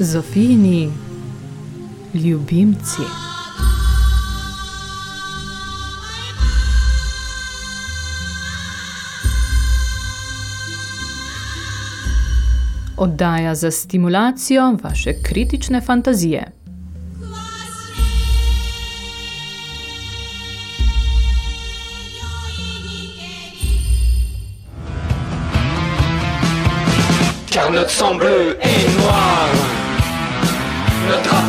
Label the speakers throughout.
Speaker 1: Zofini, ljubimci. Oddaja za stimulacijo vaše kritične fantazije.
Speaker 2: car notre sang bleu est noir,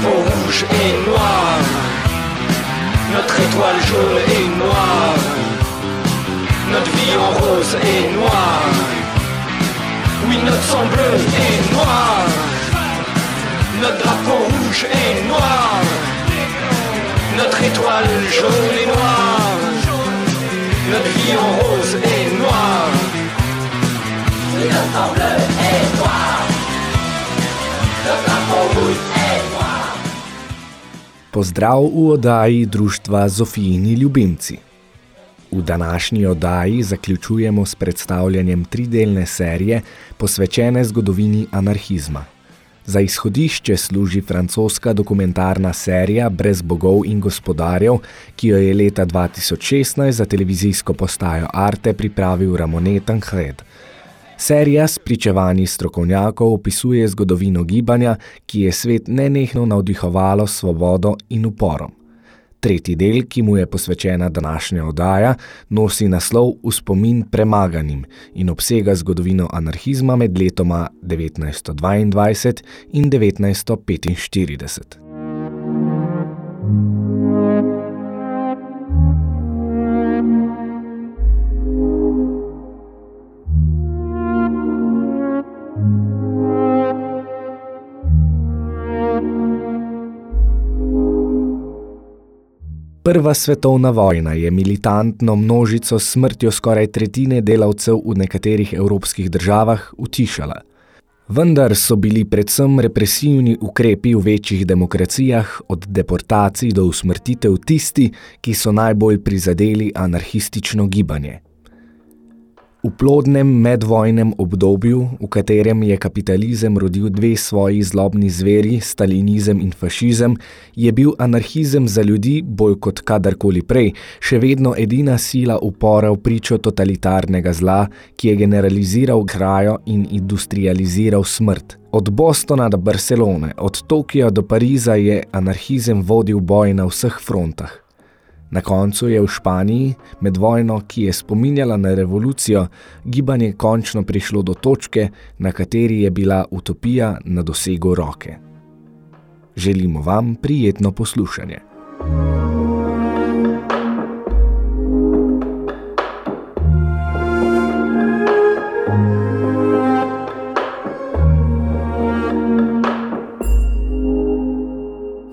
Speaker 2: drapeau rouge est noir, notre étoile jaune est noire, notre vie en rose est noire, oui notre sang bleu est noir, notre drapeau rouge est noir, notre étoile jaune est noire, notre vie en rose est noire. Oui, notre sang bleu est noir. Notre drapeau rouge est noir.
Speaker 3: Pozdrav v oddaji društva Zofijini ljubimci. V današnji oddaji zaključujemo s predstavljanjem tridelne serije posvečene zgodovini anarhizma. Za izhodišče služi francoska dokumentarna serija Brez bogov in gospodarjev, ki jo je leta 2016 za televizijsko postajo Arte pripravil Ramone Tancred. Serija s pričevanji strokovnjakov opisuje zgodovino gibanja, ki je svet nenehno navdihovalo s svobodo in uporom. Tretji del, ki mu je posvečena današnja oddaja, nosi naslov V spomin premaganim in obsega zgodovino anarhizma med letoma 1922 in 1945. Prva svetovna vojna je militantno množico s smrtjo skoraj tretjine delavcev v nekaterih evropskih državah utišala. Vendar so bili predvsem represivni ukrepi v večjih demokracijah od deportacij do usmrtitev tisti, ki so najbolj prizadeli anarhistično gibanje. V plodnem medvojnem obdobju, v katerem je kapitalizem rodil dve svoji zlobni zveri, stalinizem in fašizem, je bil anarhizem za ljudi, bolj kot kadarkoli prej, še vedno edina sila upora v pričo totalitarnega zla, ki je generaliziral krajo in industrializiral smrt. Od Bostona do Barcelone, od Tokija do Pariza je anarhizem vodil boj na vseh frontah. Na koncu je v Španiji, med vojno, ki je spominjala na revolucijo, gibanje končno prišlo do točke, na kateri je bila utopija na dosegu roke. Želimo vam prijetno poslušanje.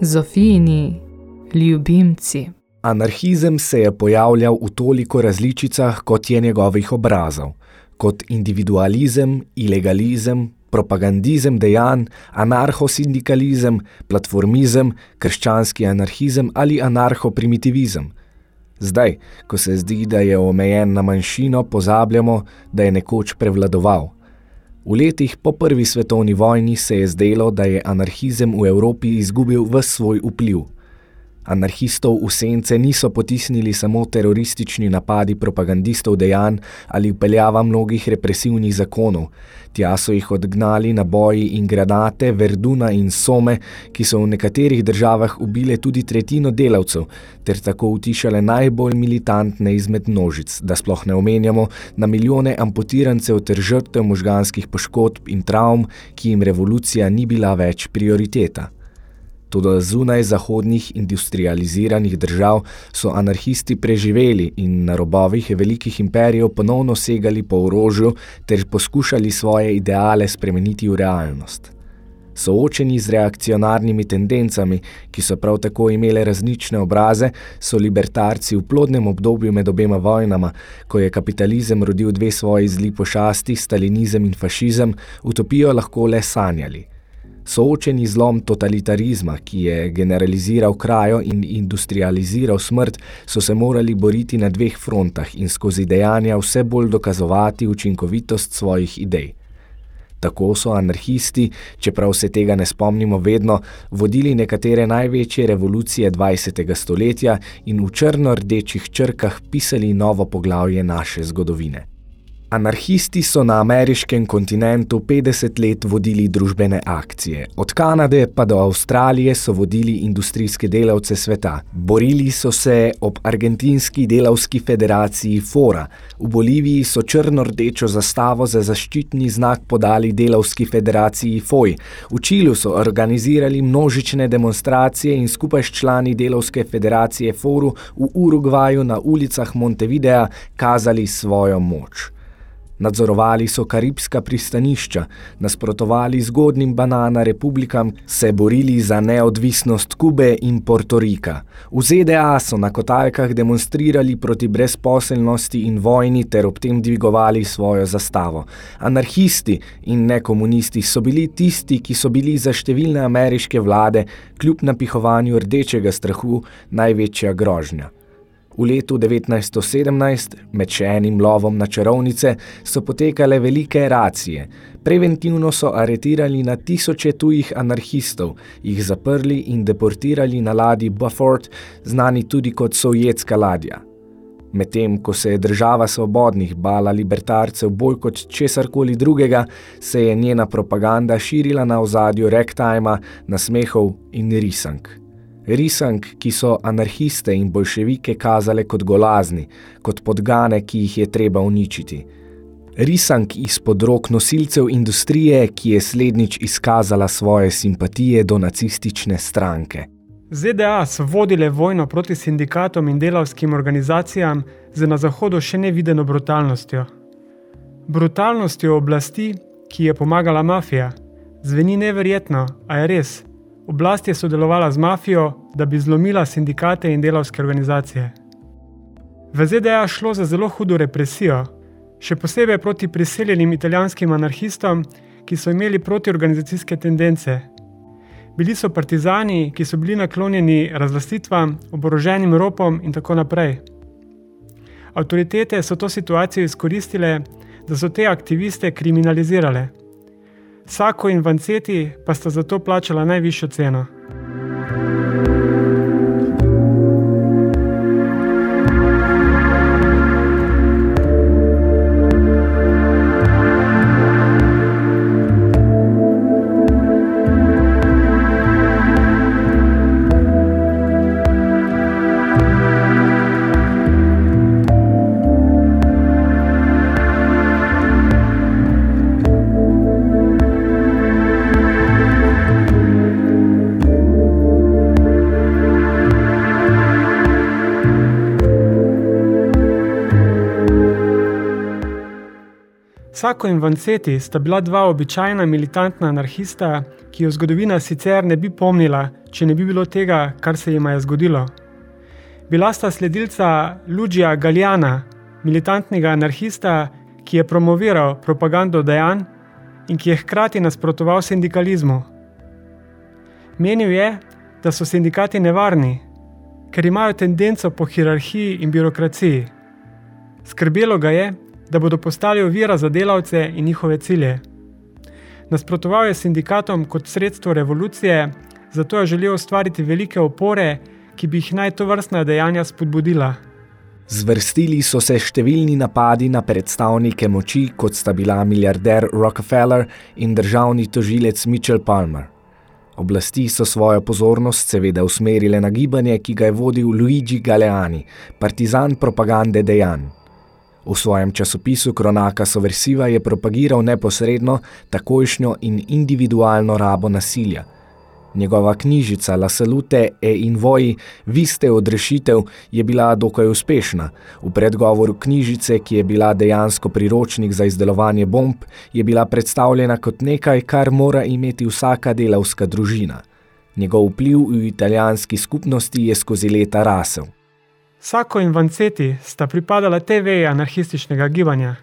Speaker 1: Zofini, ljubimci.
Speaker 3: Anarhizem se je pojavljal v toliko različicah, kot je njegovih obrazov, kot individualizem, ilegalizem, propagandizem dejanj, anarhosindikalizem, platformizem, krščanski anarhizem ali anarhoprimitivizem. Zdaj, ko se zdi, da je omejen na manjšino, pozabljamo, da je nekoč prevladoval. V letih po prvi svetovni vojni se je zdelo, da je anarhizem v Evropi izgubil ves svoj vpliv. Anarhistov v sence niso potisnili samo teroristični napadi propagandistov dejanj ali upeljava mnogih represivnih zakonov. Tja so jih odgnali na boji in granate, verduna in some, ki so v nekaterih državah ubile tudi tretjino delavcev, ter tako utišale najbolj militantne izmed množic, da sploh ne omenjamo na milijone amputirancev ter žrtev možganskih poškodb in travm, ki jim revolucija ni bila več prioriteta. Toda zunaj zahodnih industrializiranih držav so anarhisti preživeli in na robovih velikih imperijev ponovno segali po orožju ter poskušali svoje ideale spremeniti v realnost. Soočeni z reakcionarnimi tendencami, ki so prav tako imele različne obraze, so libertarci v plodnem obdobju med obema vojnama, ko je kapitalizem rodil dve svoji zli pošasti, stalinizem in fašizem, utopijo lahko le sanjali – Soočeni zlom totalitarizma, ki je generaliziral krajo in industrializiral smrt, so se morali boriti na dveh frontah in skozi dejanja vse bolj dokazovati učinkovitost svojih idej. Tako so anarhisti, čeprav se tega ne spomnimo vedno, vodili nekatere največje revolucije 20. stoletja in v črno-rdečih črkah pisali novo poglavje naše zgodovine. Anarhisti so na ameriškem kontinentu 50 let vodili družbene akcije. Od Kanade pa do Avstralije so vodili industrijske delavce sveta. Borili so se ob argentinski delavski federaciji Fora. V Boliviji so črno-rdečo zastavo za zaščitni znak podali delavski federaciji FOJ. V Čilu so organizirali množične demonstracije in skupaj s člani delavske federacije Foru v Urugvaju na ulicah Montevidea kazali svojo moč. Nadzorovali so karibska pristanišča, nasprotovali zgodnim banana republikam, se borili za neodvisnost Kube in Portorika. V ZDA so na kotalkah demonstrirali proti brezposelnosti in vojni ter ob tem dvigovali svojo zastavo. Anarhisti in nekomunisti so bili tisti, ki so bili za številne ameriške vlade, kljub napihovanju rdečega strahu, največja grožnja. V letu 1917, med še enim lovom na čarovnice, so potekale velike racije. Preventivno so aretirali na tisoče tujih anarhistov, jih zaprli in deportirali na ladji Bufford, znani tudi kot sovjetska ladja. Medtem, ko se je država svobodnih bala libertarcev bolj kot česarkoli drugega, se je njena propaganda širila na ozadju rektajma, nasmehov in risank risank, ki so anarhiste in bolševike kazale kot golazni, kot podgane, ki jih je treba uničiti. Risank izpod rok nosilcev industrije, ki je slednjič izkazala svoje simpatije do nacistične stranke.
Speaker 4: ZDA so vodile vojno proti sindikatom in delavskim organizacijam z na zahodu še nevideno brutalnostjo. Brutalnostjo oblasti, ki je pomagala mafija, zveni neverjetno, a je res – Oblast je sodelovala z mafijo, da bi zlomila sindikate in delavske organizacije. V ZDA šlo za zelo hudo represijo, še posebej proti priseljenim italijanskim anarhistom, ki so imeli protiorganizacijske tendence. Bili so partizani, ki so bili naklonjeni razlastitvam, oboroženim ropom in tako naprej. Avtoritete so to situacijo izkoristile, da so te aktiviste kriminalizirale. Sako in Vanceti pa sta zato plačala najvišjo ceno. Sako in Vanceti sta bila dva običajna militantna anarhista, ki jo zgodovina sicer ne bi pomnila, če ne bi bilo tega, kar se jima je zgodilo. Bila sta sledilca Luđija Galjana, militantnega anarhista, ki je promoviral propagando dejanj in ki je hkrati nasprotoval sindikalizmu. Menil je, da so sindikati nevarni, ker imajo tendenco po hierarhiji in birokraciji. Skrbelo ga je, da bodo postali ovira za delavce in njihove cilje. Nasprotoval je sindikatom kot sredstvo revolucije, zato je želel ustvariti velike opore, ki bi jih naj to vrstna dejanja spodbudila.
Speaker 3: Zvrstili so se številni napadi na predstavnike moči, kot sta bila milijarder Rockefeller in državni tožilec Mitchell Palmer. Oblasti so svojo pozornost seveda usmerile na gibanje, ki ga je vodil Luigi Galeani, partizan propagande dejanj. V svojem časopisu Kronaka Soversiva je propagiral neposredno takojšnjo in individualno rabo nasilja. Njegova knjižica La Salute e in Voji, vi ste odrešitev, je bila dokaj uspešna. V predgovoru knjižice, ki je bila dejansko priročnik za izdelovanje bomb, je bila predstavljena kot nekaj, kar mora imeti vsaka delavska družina. Njegov vpliv v italijanski skupnosti je skozi leta rasel.
Speaker 4: Sako in Vanceti sta pripadala veji anarhističnega gibanja.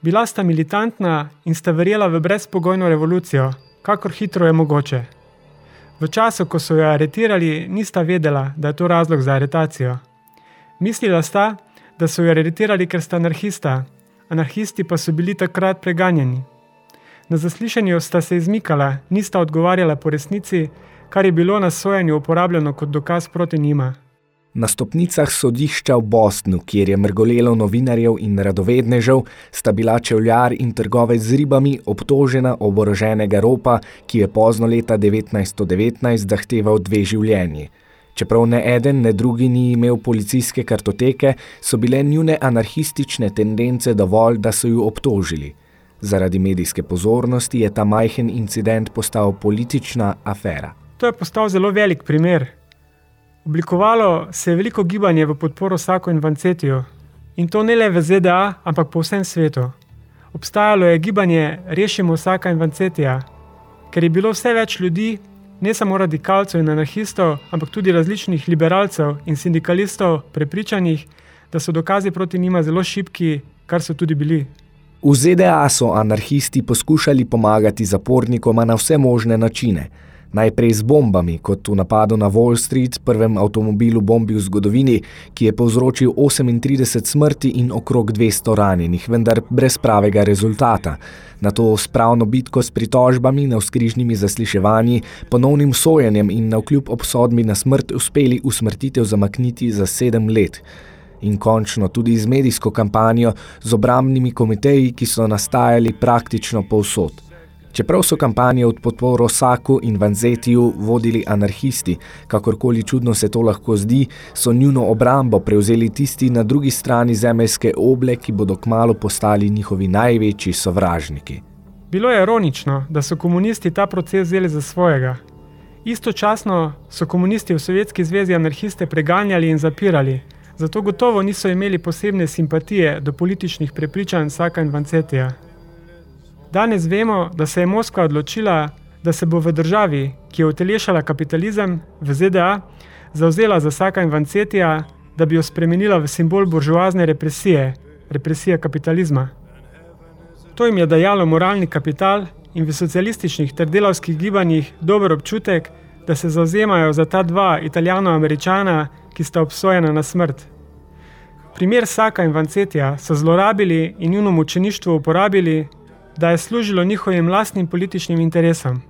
Speaker 4: Bila sta militantna in sta verjela v brezpogojno revolucijo, kakor hitro je mogoče. V času, ko so jo aretirali, nista vedela, da je to razlog za aretacijo. Mislila sta, da so jo aretirali, ker sta anarhista, anarhisti pa so bili takrat preganjeni. Na zaslišanju sta se izmikala, nista odgovarjala po resnici, kar je bilo na sojenju uporabljeno kot dokaz proti njima.
Speaker 3: Na stopnicah sodišča v Bostonu, kjer je mrgolelo novinarjev in radovednežev, sta bila čevljar in trgovec z ribami obtožena oboroženega ropa, ki je pozno leta 1919 zahteval dve življenji. Čeprav ne eden, ne drugi ni imel policijske kartoteke, so bile njune anarhistične tendence dovolj, da so ju obtožili. Zaradi medijske pozornosti je ta majhen incident postal politična afera.
Speaker 4: To je postal zelo velik primer. Oblikovalo se je veliko gibanje v podporo Sako in Vancetiju. In to ne le v ZDA, ampak po vsem svetu. Obstajalo je gibanje Rešimo Saka in Vancetija, ker je bilo vse več ljudi, ne samo radikalcev in anarhistov, ampak tudi različnih liberalcev in sindikalistov, prepričanih, da so dokazi proti njima zelo šipki, kar so tudi bili.
Speaker 3: V ZDA so anarhisti poskušali pomagati zapornikoma na vse možne načine. Najprej z bombami, kot v napadu na Wall Street, prvem avtomobilu bombi v zgodovini, ki je povzročil 38 smrti in okrog 200 ranjenih, vendar brez pravega rezultata. Na to spravno bitko s pritožbami, navskrižnimi zasliševanji, ponovnim sojenjem in na vkljub obsodbi na smrt uspeli usmrtitev zamakniti za sedem let in končno tudi z medijsko kampanjo z obramnimi komiteji, ki so nastajali praktično povsod. Čeprav so kampanje od podporo Saku in Vanzetiju vodili anarhisti, kakorkoli čudno se to lahko zdi, so njuno obrambo prevzeli tisti na drugi strani zemeljske oble, ki bodo kmalo postali njihovi največji sovražniki.
Speaker 4: Bilo je ironično, da so komunisti ta proces vzeli za svojega. Istočasno so komunisti v Sovjetski zvezi anarhiste preganjali in zapirali, zato gotovo niso imeli posebne simpatije do političnih prepričanj Saka in Vancetija. Danes vemo, da se je Moskva odločila, da se bo v državi, ki je utelešala kapitalizem v ZDA, zauzela za Saka in Vancetija, da bi jo spremenila v simbol buržoazne represije, represije kapitalizma. To jim je dajalo moralni kapital in v socialističnih ter delavskih gibanjih dober občutek, da se zauzemajo za ta dva italijano-američana, ki sta obsojena na smrt. Primer Saka in Vancetija so zlorabili in njuno mučeništvo uporabili, da je služilo njihovim lastnim političnim interesom.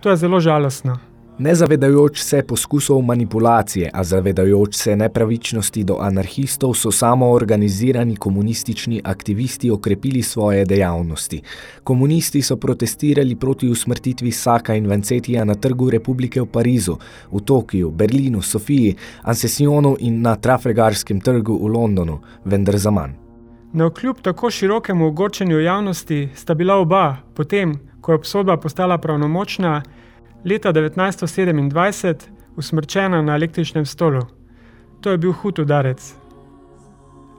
Speaker 4: To je zelo žalostno.
Speaker 3: Ne zavedajoč se poskusov manipulacije, a zavedajoč se nepravičnosti do anarhistov, so samo organizirani komunistični aktivisti okrepili svoje dejavnosti. Komunisti so protestirali proti usmrtitvi Saka in Vancetija na trgu Republike v Parizu, v Tokiju, Berlinu, Sofiji, Ansesionu in na Trafalgarskem trgu v Londonu, vendar za manj.
Speaker 4: Na kljub tako širokemu ogorčenju javnosti sta bila oba, potem, ko je obsodba postala pravnomočna, leta 1927 usmrčena na električnem stolu. To je bil hud udarec.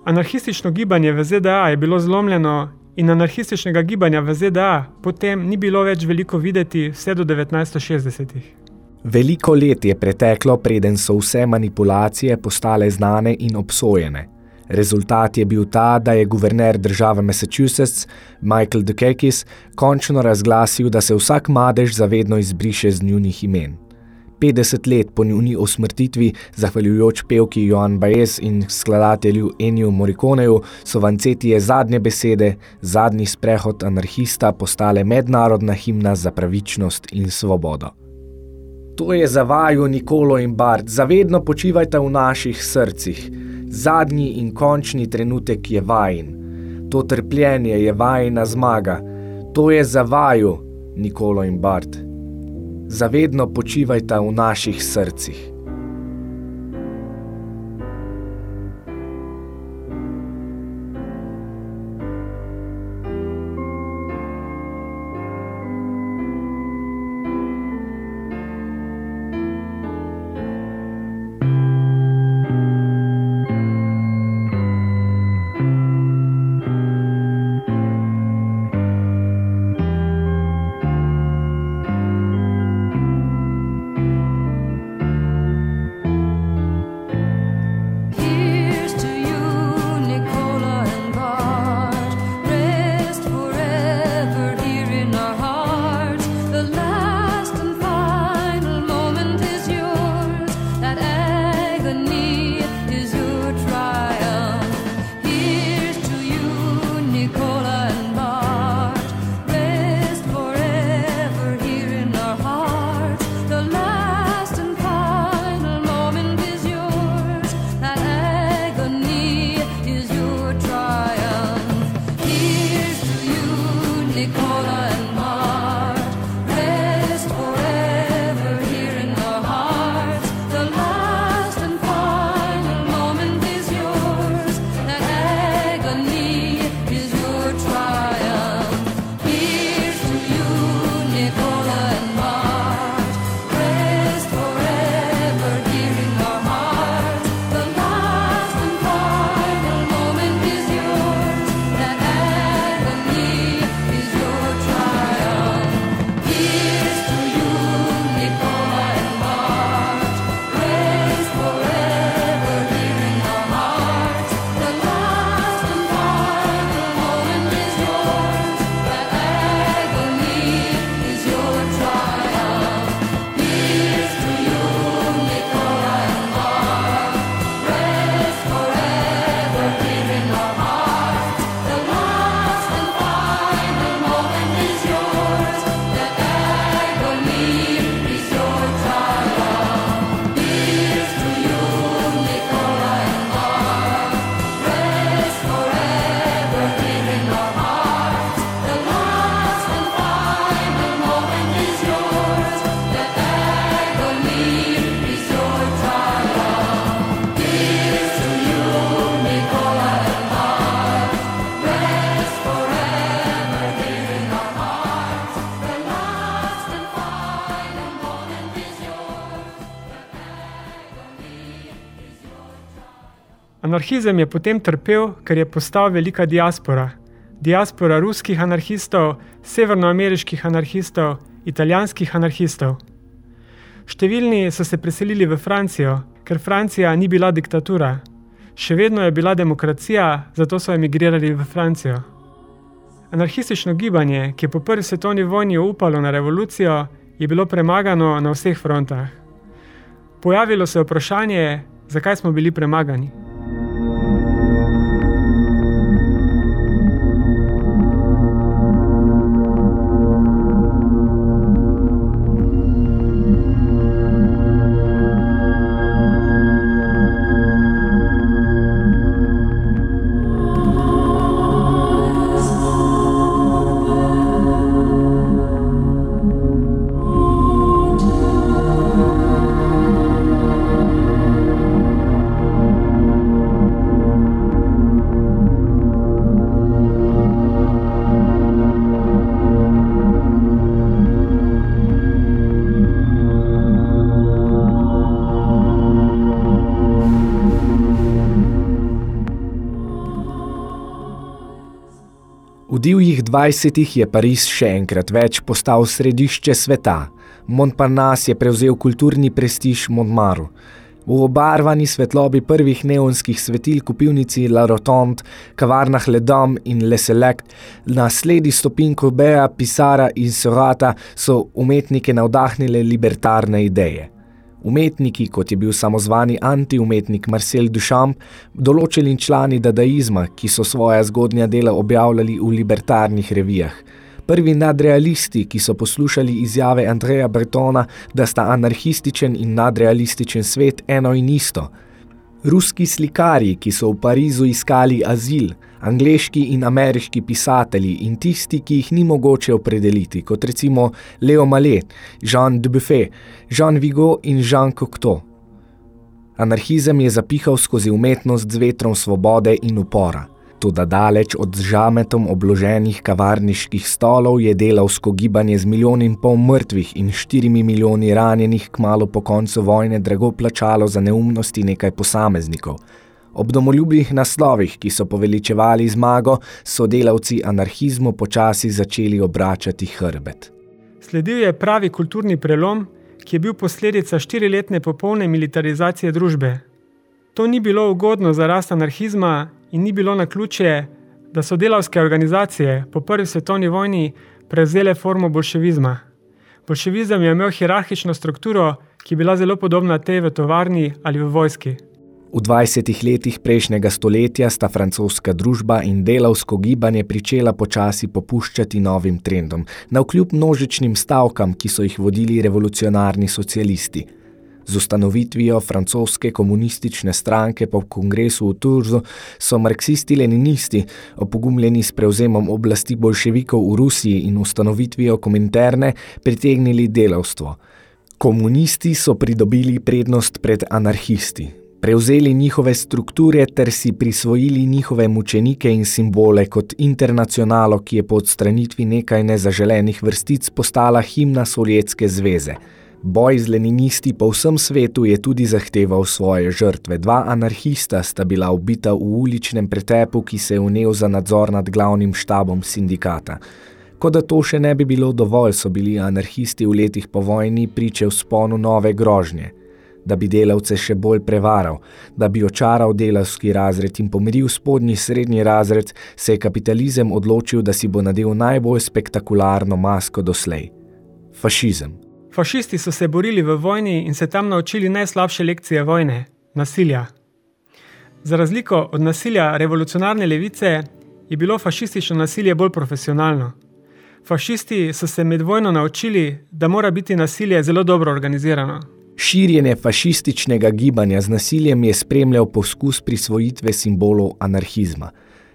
Speaker 4: Anarhistično gibanje v ZDA je bilo zlomljeno in anarhističnega gibanja v ZDA potem ni bilo več veliko videti vse do 1960-ih.
Speaker 3: Veliko let je preteklo, preden so vse manipulacije postale znane in obsojene. Rezultat je bil ta, da je guverner države Massachusetts, Michael Dukakis, končno razglasil, da se vsak madež zavedno izbriše z njunih imen. 50 let po njuni osmrtitvi, zahvaljujoč pevki Joan Baez in skladatelju Ennio Morriconeju, so vancetije zadnje besede, zadnji sprehod anarhista postale mednarodna himna za pravičnost in svobodo. To je za vaju Nikolo in Bart, zavedno počivajte v naših srcih. Zadnji in končni trenutek je vajen. To trpljenje je vajna zmaga. To je za vaju, Nikolo in Bart. Zavedno počivajte v naših srcih.
Speaker 4: Anarhizem je potem trpel, ker je postal velika diaspora. Diaspora ruskih anarhistov, severnoameriških anarhistov, italijanskih anarhistov. Številni so se preselili v Francijo, ker Francija ni bila diktatura. Še vedno je bila demokracija, zato so emigrirali v Francijo. Anarhistično gibanje, ki je po prvi svetovni vojni upalo na revolucijo, je bilo premagano na vseh frontah. Pojavilo se je vprašanje, zakaj smo bili premagani.
Speaker 3: Dvajsetih je Pariz še enkrat več postal središče sveta. Montparnasse je prevzel kulturni prestiž Montmaru. V obarvani svetlobi prvih neonskih svetil kupilnici La Rotonde, kavarnah Le Dom in Le Select, na sledi stopin Courbea, Pisara in Sorata so umetnike navdahnile libertarne ideje. Umetniki, kot je bil samozvani antiumetnik Marcel Duchamp, določeni člani dadaizma, ki so svoja zgodnja dela objavljali v libertarnih revijah. Prvi nadrealisti, ki so poslušali izjave Andreja Bretona, da sta anarhističen in nadrealističen svet eno in isto. Ruski slikari, ki so v Parizu iskali azil, angleški in ameriški pisatelji in tisti, ki jih ni mogoče opredeliti, kot recimo Leo Malet, Jean Dubuffet, Jean Vigo in Jean Cocteau. Anarhizem je zapihal skozi umetnost z vetrom svobode in upora. Toda daleč od žametom obloženih kavarniških stolov je delavsko gibanje z milijon in pol mrtvih in štirimi milijoni ranjenih kmalo po koncu vojne drago plačalo za neumnosti nekaj posameznikov – Ob domoljubnih naslovih, ki so poveličevali zmago, so delavci anarhizmu počasi začeli obračati hrbet.
Speaker 4: Sledil je pravi kulturni prelom, ki je bil posledica štiriletne popolne militarizacije družbe. To ni bilo ugodno za rast anarhizma in ni bilo na ključe, da so delavske organizacije po prvi svetovni vojni prevzele formo bolševizma. Bolševizem je imel hierarhično strukturo, ki je bila zelo podobna tej v tovarni ali v vojski.
Speaker 3: V 20 letih prejšnjega stoletja sta francoska družba in delavsko gibanje pričela počasi popuščati novim trendom, na vkljub množičnim stavkam, ki so jih vodili revolucionarni socialisti. Z ustanovitvijo francoske komunistične stranke po kongresu v Turzu so marksisti-leninisti, opogumljeni s prevzemom oblasti bolševikov v Rusiji in ustanovitvijo kominterne, pritegnili delavstvo. Komunisti so pridobili prednost pred anarhisti, prevzeli njihove strukture ter si prisvojili njihove mučenike in simbole kot internacionalo, ki je po odstranitvi nekaj nezaželenih vrstic postala himna Sovjetske zveze. Boj z leninisti po vsem svetu je tudi zahteval svoje žrtve. Dva anarhista sta bila ubita v uličnem pretepu, ki se je unel za nadzor nad glavnim štabom sindikata. Ko da to še ne bi bilo dovolj, so bili anarhisti v letih po vojni priče v sponu nove grožnje – da bi delavce še bolj prevaral, da bi očaral delavski razred in pomiril spodnji srednji razred, se je kapitalizem odločil, da si bo nadel najbolj spektakularno masko doslej. Fašizem.
Speaker 4: Fašisti so se borili v vojni in se tam naučili najslabše lekcije vojne – nasilja. Za razliko od nasilja revolucionarne levice je bilo fašistično nasilje bolj profesionalno. Fašisti so se med vojno naučili, da mora biti nasilje zelo dobro organizirano.
Speaker 3: Širjenje fašističnega gibanja z nasiljem je spremljal poskus prisvojitve simbolov anarhizma.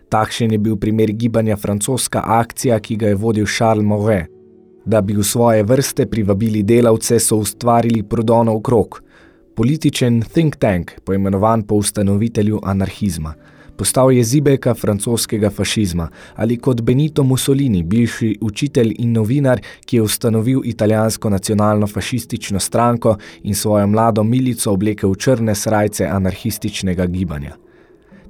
Speaker 3: Takšen je bil primer gibanja francoska akcija, ki ga je vodil Charles Mauvais. Da bi v svoje vrste privabili delavce, so ustvarili prodonov krok. Političen think tank, poimenovan po ustanovitelju anarhizma – postal je zibelka francoskega fašizma ali kot Benito Mussolini, bivši učitelj in novinar, ki je ustanovil italijansko nacionalno fašistično stranko in svojo mlado milico oblekel črne srajce anarhističnega gibanja.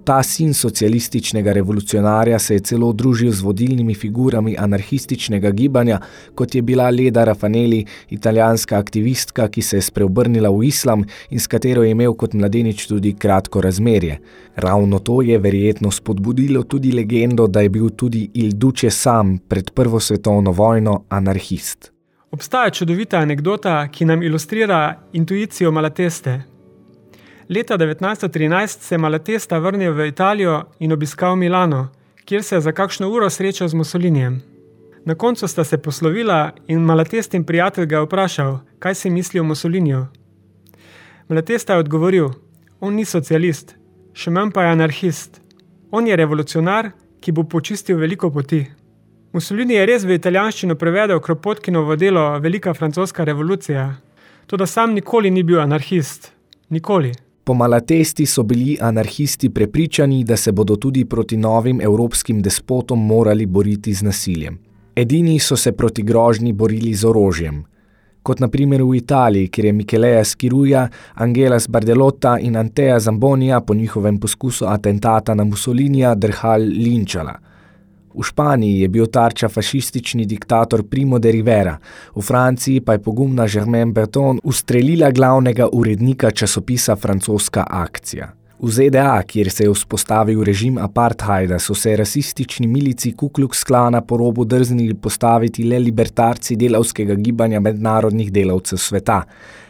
Speaker 3: Ta sin socialističnega revolucionarja se je celo družil z vodilnimi figurami anarhističnega gibanja, kot je bila Leda Rafaneli, italijanska aktivistka, ki se je spreobrnila v islam in s katero je imel kot mladenič tudi kratko razmerje. Ravno to je verjetno spodbudilo tudi legendo, da je bil tudi Il Duce sam pred prvo svetovno vojno anarhist.
Speaker 4: Obstaja čudovita anekdota, ki nam ilustrira intuicijo Malateste. Leta 1913 se je Malatesta vrnil v Italijo in obiskal Milano, kjer se je za kakšno uro srečal z Mussolinijem. Na koncu sta se poslovila in Malatestin prijatelj ga je vprašal, kaj si misli o Mussoliniju. Malatesta je odgovoril, on ni socialist, še manj pa je anarhist. On je revolucionar, ki bo počistil veliko poti. Mussolini je res v italijanščino prevedel Kropotkinovo delo Velika francoska revolucija, tudi sam nikoli ni bil anarhist. Nikoli.
Speaker 3: Po Malatesti so bili anarhisti prepričani, da se bodo tudi proti novim evropskim despotom morali boriti z nasiljem. Edini so se proti grožnji borili z orožjem. Kot na primer v Italiji, kjer je Micheleja Skiruja, Angelas Bardelotta in Antea Zambonija po njihovem poskusu atentata na Mussolinija drhal linčala. V Španiji je bil tarča fašistični diktator Primo de Rivera, v Franciji pa je pogumna Germaine Berton ustrelila glavnega urednika časopisa Francoska akcija. V ZDA, kjer se je vzpostavil režim apartheida, so se rasistični milici Ku Klux Klana po robu drznili postaviti le libertarci delavskega gibanja mednarodnih delavcev sveta.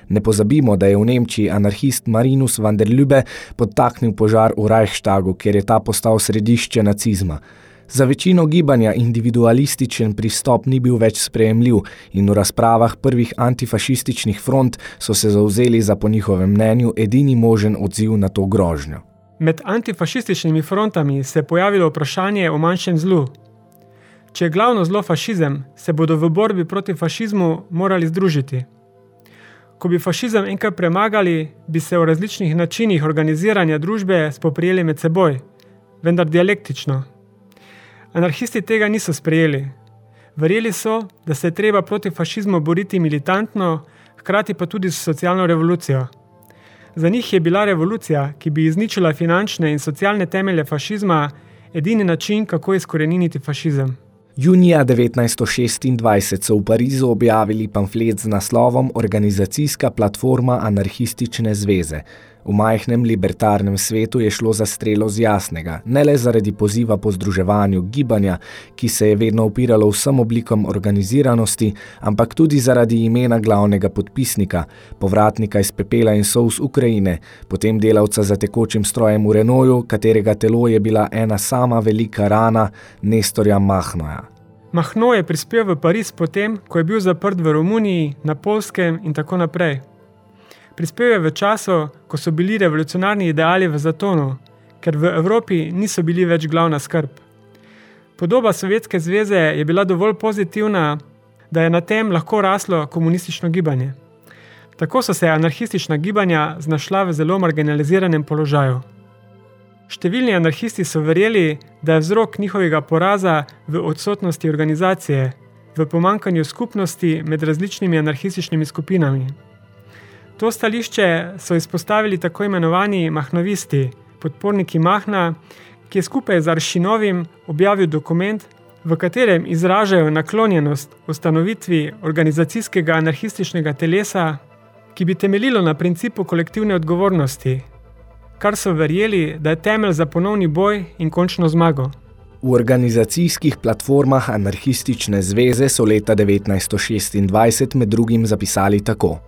Speaker 3: Ne pozabimo, da je v Nemčiji anarhist Marinus van der Lübe podtaknil požar v Reichstagu, kjer je ta postal središče nacizma. Za večino gibanja individualističen pristop ni bil več sprejemljiv in v razpravah prvih antifašističnih front so se zauzeli za po njihovem mnenju edini možen odziv na to grožnjo.
Speaker 4: Med antifašističnimi frontami se je pojavilo vprašanje o manjšem zlu. Če je glavno zlo fašizem, se bodo v borbi proti fašizmu morali združiti. Ko bi fašizem enkrat premagali, bi se v različnih načinih organiziranja družbe spoprijeli med seboj, vendar dialektično. Anarhisti tega niso sprejeli. Verjeli so, da se je treba proti fašizmu boriti militantno, hkrati pa tudi s socialno revolucijo. Za njih je bila revolucija, ki bi izničila finančne in socialne temelje fašizma, edini način, kako izkoreniniti fašizem.
Speaker 3: Junija 1926 so v Parizu objavili pamflet z naslovom Organizacijska platforma anarhistične zveze, V majhnem libertarnem svetu je šlo za strelo z jasnega, ne le zaradi poziva po združevanju gibanja, ki se je vedno upiralo vsem oblikom organiziranosti, ampak tudi zaradi imena glavnega podpisnika, povratnika iz pepela in sous Ukrajine, potem delavca za tekočim strojem v Renoju, katerega telo je bila ena sama velika rana Nestorja Mahnoja.
Speaker 4: Mahno je prispel v Pariz potem, ko je bil zaprt v Romuniji, na Polskem in tako naprej. Prispel je v času, ko so bili revolucionarni ideali v zatonu, ker v Evropi niso bili več glavna skrb. Podoba Sovjetske zveze je bila dovolj pozitivna, da je na tem lahko raslo komunistično gibanje. Tako so se anarhistična gibanja znašla v zelo marginaliziranem položaju. Številni anarhisti so verjeli, da je vzrok njihovega poraza v odsotnosti organizacije, v pomankanju skupnosti med različnimi anarhističnimi skupinami. To stališče so izpostavili tako imenovani mahnovisti, podporniki Mahna, ki je skupaj z Aršinovim objavil dokument, v katerem izražajo naklonjenost ustanovitvi organizacijskega anarhističnega telesa, ki bi temeljilo na principu kolektivne odgovornosti, kar so verjeli, da je temelj za ponovni boj in končno zmago.
Speaker 3: V organizacijskih platformah anarhistične zveze so leta 1926 med drugim zapisali tako.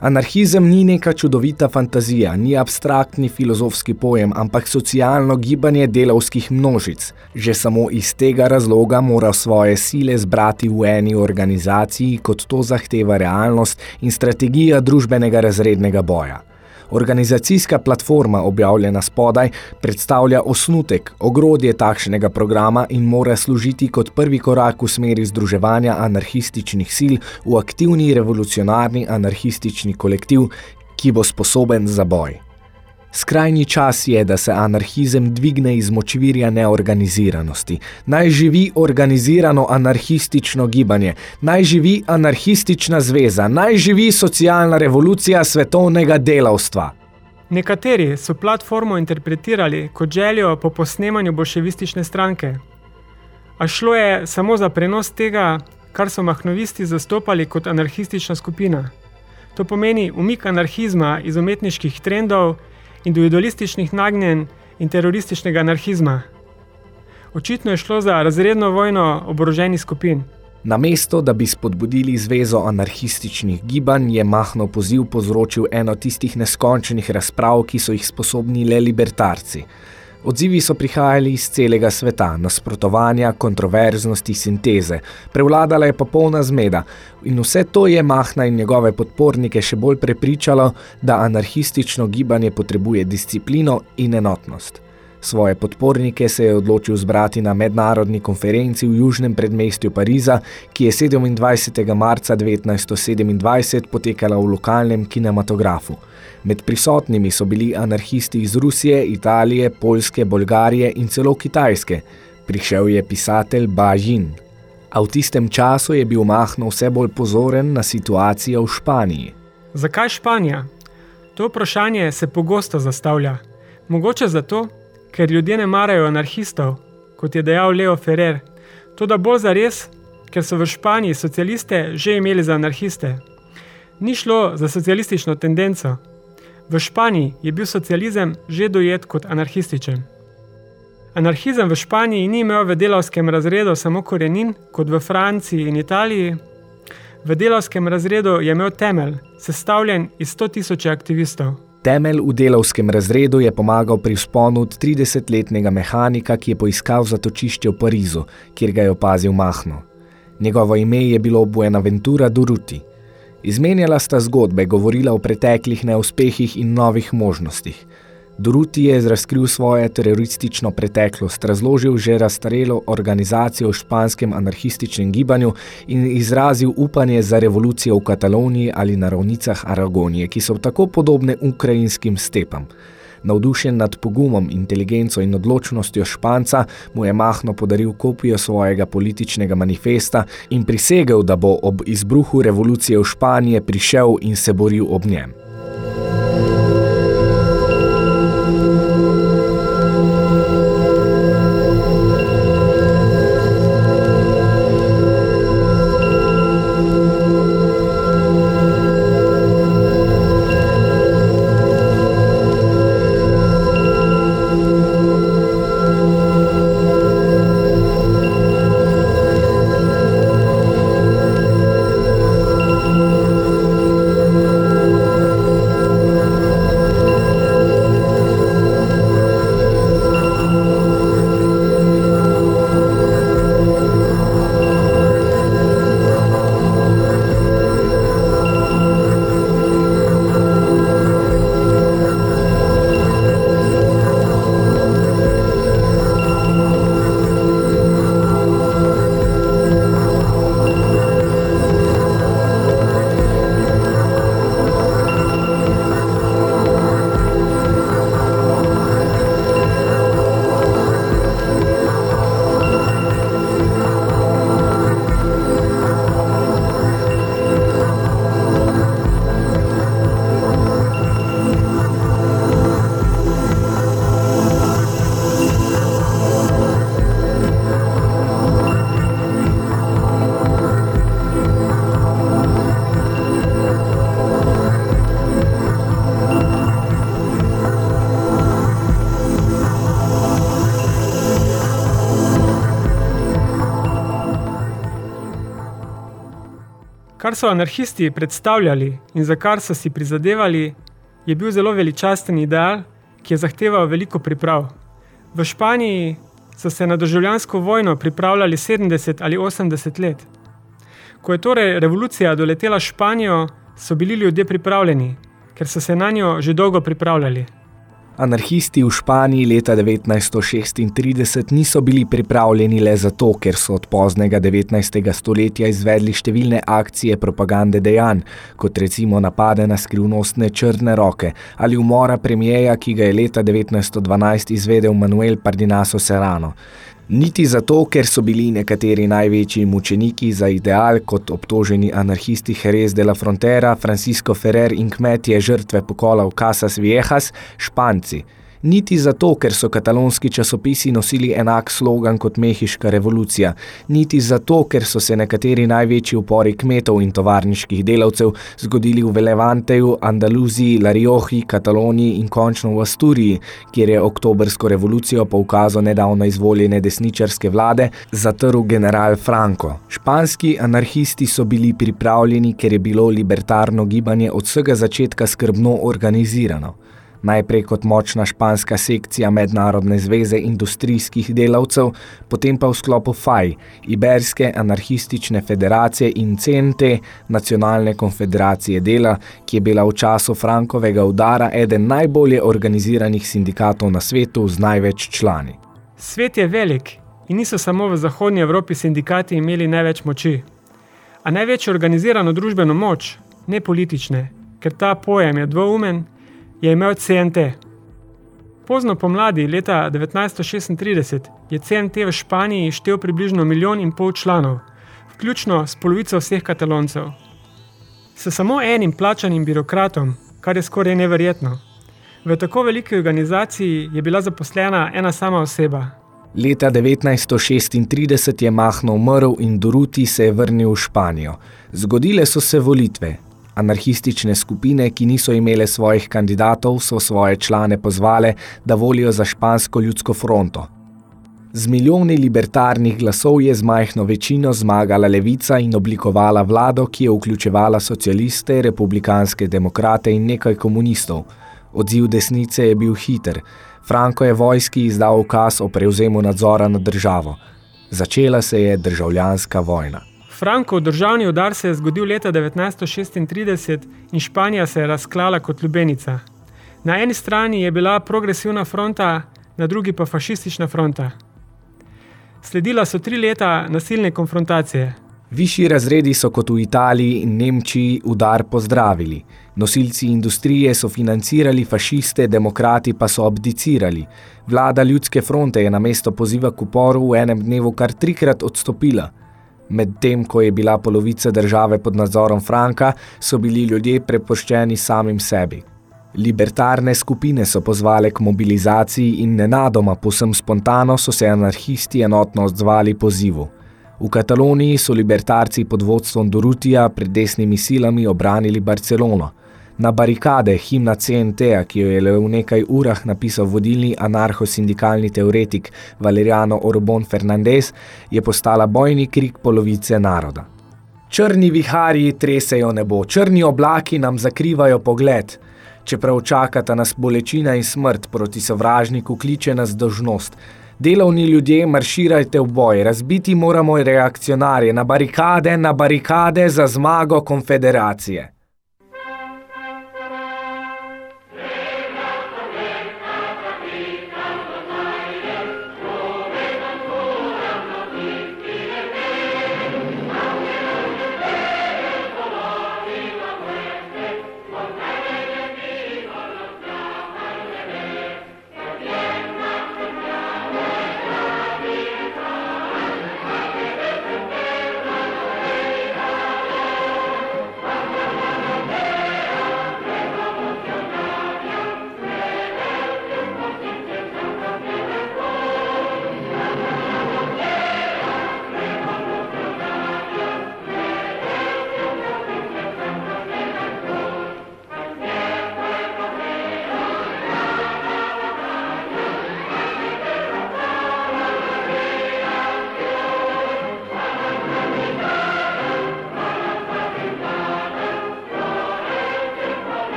Speaker 3: Anarhizem ni neka čudovita fantazija, ni abstraktni filozofski pojem, ampak socialno gibanje delavskih množic. Že samo iz tega razloga mora svoje sile zbrati v eni organizaciji, kot to zahteva realnost in strategija družbenega razrednega boja. Organizacijska platforma, objavljena spodaj, predstavlja osnutek, ogrodje takšnega programa in mora služiti kot prvi korak v smeri združevanja anarhističnih sil v aktivni revolucionarni anarhistični kolektiv, ki bo sposoben za boj. Skrajni čas je, da se anarhizem dvigne iz močvirja neorganiziranosti. Naj živi organizirano anarhistično gibanje, naj živi anarhistična zveza, naj živi socialna revolucija svetovnega delavstva.
Speaker 4: Nekateri so platformo interpretirali kot željo po posnemanju bolševistične stranke. A šlo je samo za prenos tega, kar so mahnovisti zastopali kot anarhistična skupina. To pomeni umik anarhizma iz umetniških trendov, individualističnih nagnjen in terorističnega anarhizma. Očitno je šlo za razredno vojno oboroženih skupin.
Speaker 3: Namesto, da bi spodbudili zvezo anarhističnih gibanj, je Mahno poziv povzročil eno tistih neskončenih razprav, ki so jih sposobni le libertarci. Odzivi so prihajali iz celega sveta, nasprotovanja, kontroverznosti, sinteze. Prevladala je popolna zmeda in vse to je Mahna in njegove podpornike še bolj prepričalo, da anarhistično gibanje potrebuje disciplino in enotnost. Svoje podpornike se je odločil zbrati na mednarodni konferenci v južnem predmestju Pariza, ki je 27. marca 1927 potekala v lokalnem kinematografu. Med prisotnimi so bili anarhisti iz Rusije, Italije, Poljske, Bolgarije in celo Kitajske. Prišel je pisatelj Ba Jin. A v tistem času je bil Mahno vse bolj pozoren na situacijo v Španiji.
Speaker 4: Zakaj Španija? To vprašanje se pogosto zastavlja. Mogoče zato, ker ljudje ne marajo anarhistov, kot je dejal Leo Ferrer. Toda bolj zares, ker so v Španiji socialiste že imeli za anarhiste. Ni šlo za socialistično tendenco. V Španiji je bil socializem že dojet kot anarhističen. Anarhizem v Španiji ni imel v delavskem razredu samo korenin, kot v Franciji in Italiji. V delavskem razredu je imel temelj, sestavljen iz 100 tisoče aktivistov.
Speaker 3: Temelj v delovskem razredu je pomagal pri vzponu 30-letnega mehanika, ki je poiskal zatočišče v Parizu, kjer ga je opazil Mahno. Njegovo ime je bilo Buenaventura Duruti. Izmenjala sta zgodbe, govorila o preteklih neuspehih in novih možnostih. Duruti je razkril svoje teroristično preteklost, razložil že razstarelo organizacijo v španskem anarhističnem gibanju in izrazil upanje za revolucijo v Kataloniji ali na ravnicah Aragonije, ki so tako podobne ukrajinskim stepam. Navdušen nad pogumom, inteligenco in odločnostjo Španca, mu je Mahno podaril kopijo svojega političnega manifesta in prisegel, da bo ob izbruhu revolucije v Španije prišel in se boril ob njem.
Speaker 4: Kar so anarhisti predstavljali in za kar so si prizadevali, je bil zelo veličasten ideal, ki je zahteval veliko priprav. V Španiji so se na državljansko vojno pripravljali 70 ali 80 let. Ko je torej revolucija doletela Španijo, so bili ljudje pripravljeni, ker so se na njo že dolgo pripravljali.
Speaker 3: Anarhisti v Španiji leta 1936 niso bili pripravljeni le zato, ker so od poznega 19. stoletja izvedli številne akcije propagande dejanj, kot recimo napade na skrivnostne črne roke ali umora premijeja, ki ga je leta 1912 izvedel Manuel Pardinaso Serrano. Niti zato, ker so bili nekateri največji mučeniki za ideal kot obtoženi anarhisti Jerez de la Frontera, Francisco Ferrer in kmetje žrtve pokola v Casas Viejas, Španci – niti zato, ker so katalonski časopisi nosili enak slogan kot mehiška revolucija, niti zato, ker so se nekateri največji upori kmetov in tovarniških delavcev zgodili v Velevanteju, Andaluziji, La Rioji, Kataloniji in končno v Asturiji, kjer je oktobrsko revolucijo po ukazu nedavno izvoljene desničarske vlade zatrl general Franco. Španski anarhisti so bili pripravljeni, ker je bilo libertarno gibanje od vsega začetka skrbno organizirano najprej kot močna španska sekcija Mednarodne zveze industrijskih delavcev, potem pa v sklopu FAI, Iberske anarhistične federacije in CNT, Nacionalne konfederacije dela, ki je bila v času Frankovega udara eden najbolje organiziranih sindikatov na svetu z največ člani.
Speaker 4: Svet je velik in niso samo v Zahodnji Evropi sindikati imeli največ moči. A največjo organizirano družbeno moč, ne politične, ker ta pojem je dvoumen, je imel CNT. Pozno pomladi leta 1936 je CNT v Španiji štel približno milijon in pol članov, vključno s polovico vseh kataloncev. S samo enim plačanim birokratom, kar je skoraj neverjetno. V tako veliki organizaciji je bila zaposlena ena sama oseba.
Speaker 3: Leta 1936 je Mahno umrl in Doruti se je vrnil v Španijo. Zgodile so se volitve, Anarhistične skupine, ki niso imele svojih kandidatov, so svoje člane pozvale, da volijo za špansko ljudsko fronto. Z milijoni libertarnih glasov je z majhno večino zmagala levica in oblikovala vlado, ki je vključevala socialiste, republikanske demokrate in nekaj komunistov. Odziv desnice je bil hiter. Franko je vojski izdal ukaz o prevzemu nadzora nad državo. Začela se je državljanska vojna.
Speaker 4: Frankov državni udar se je zgodil leta 1936 in Španija se je razklala kot ljubenica. Na eni strani je bila progresivna fronta, na drugi pa fašistična fronta. Sledila so tri leta nasilne konfrontacije.
Speaker 3: Višji razredi so kot v Italiji in Nemčiji udar pozdravili. Nosilci industrije so financirali fašiste, demokrati pa so abdicirali. Vlada ljudske fronte je na mesto poziva k uporu v enem dnevu kar trikrat odstopila. Medtem, ko je bila polovica države pod nadzorom Franka, so bili ljudje prepoščeni samim sebi. Libertarne skupine so pozvale k mobilizaciji in nenadoma, posem spontano, so se anarhisti enotno odzvali pozivu. V Kataloniji so libertarci pod vodstvom Dorutija pred desnimi silami obranili Barcelono. Na barikade himna CNT-a, ki jo je le v nekaj urah napisal vodilni anarcho-sindikalni teoretik Valeriano Orbon Fernandez, je postala bojni krik polovice naroda. Črni viharji tresejo nebo, črni oblaki nam zakrivajo pogled. Čeprav čakata nas bolečina in smrt proti sovražniku, kliče nas dožnost. Delovni ljudje, marširajte v boj, razbiti moramo reakcionarje na barikade, na barikade za zmago konfederacije.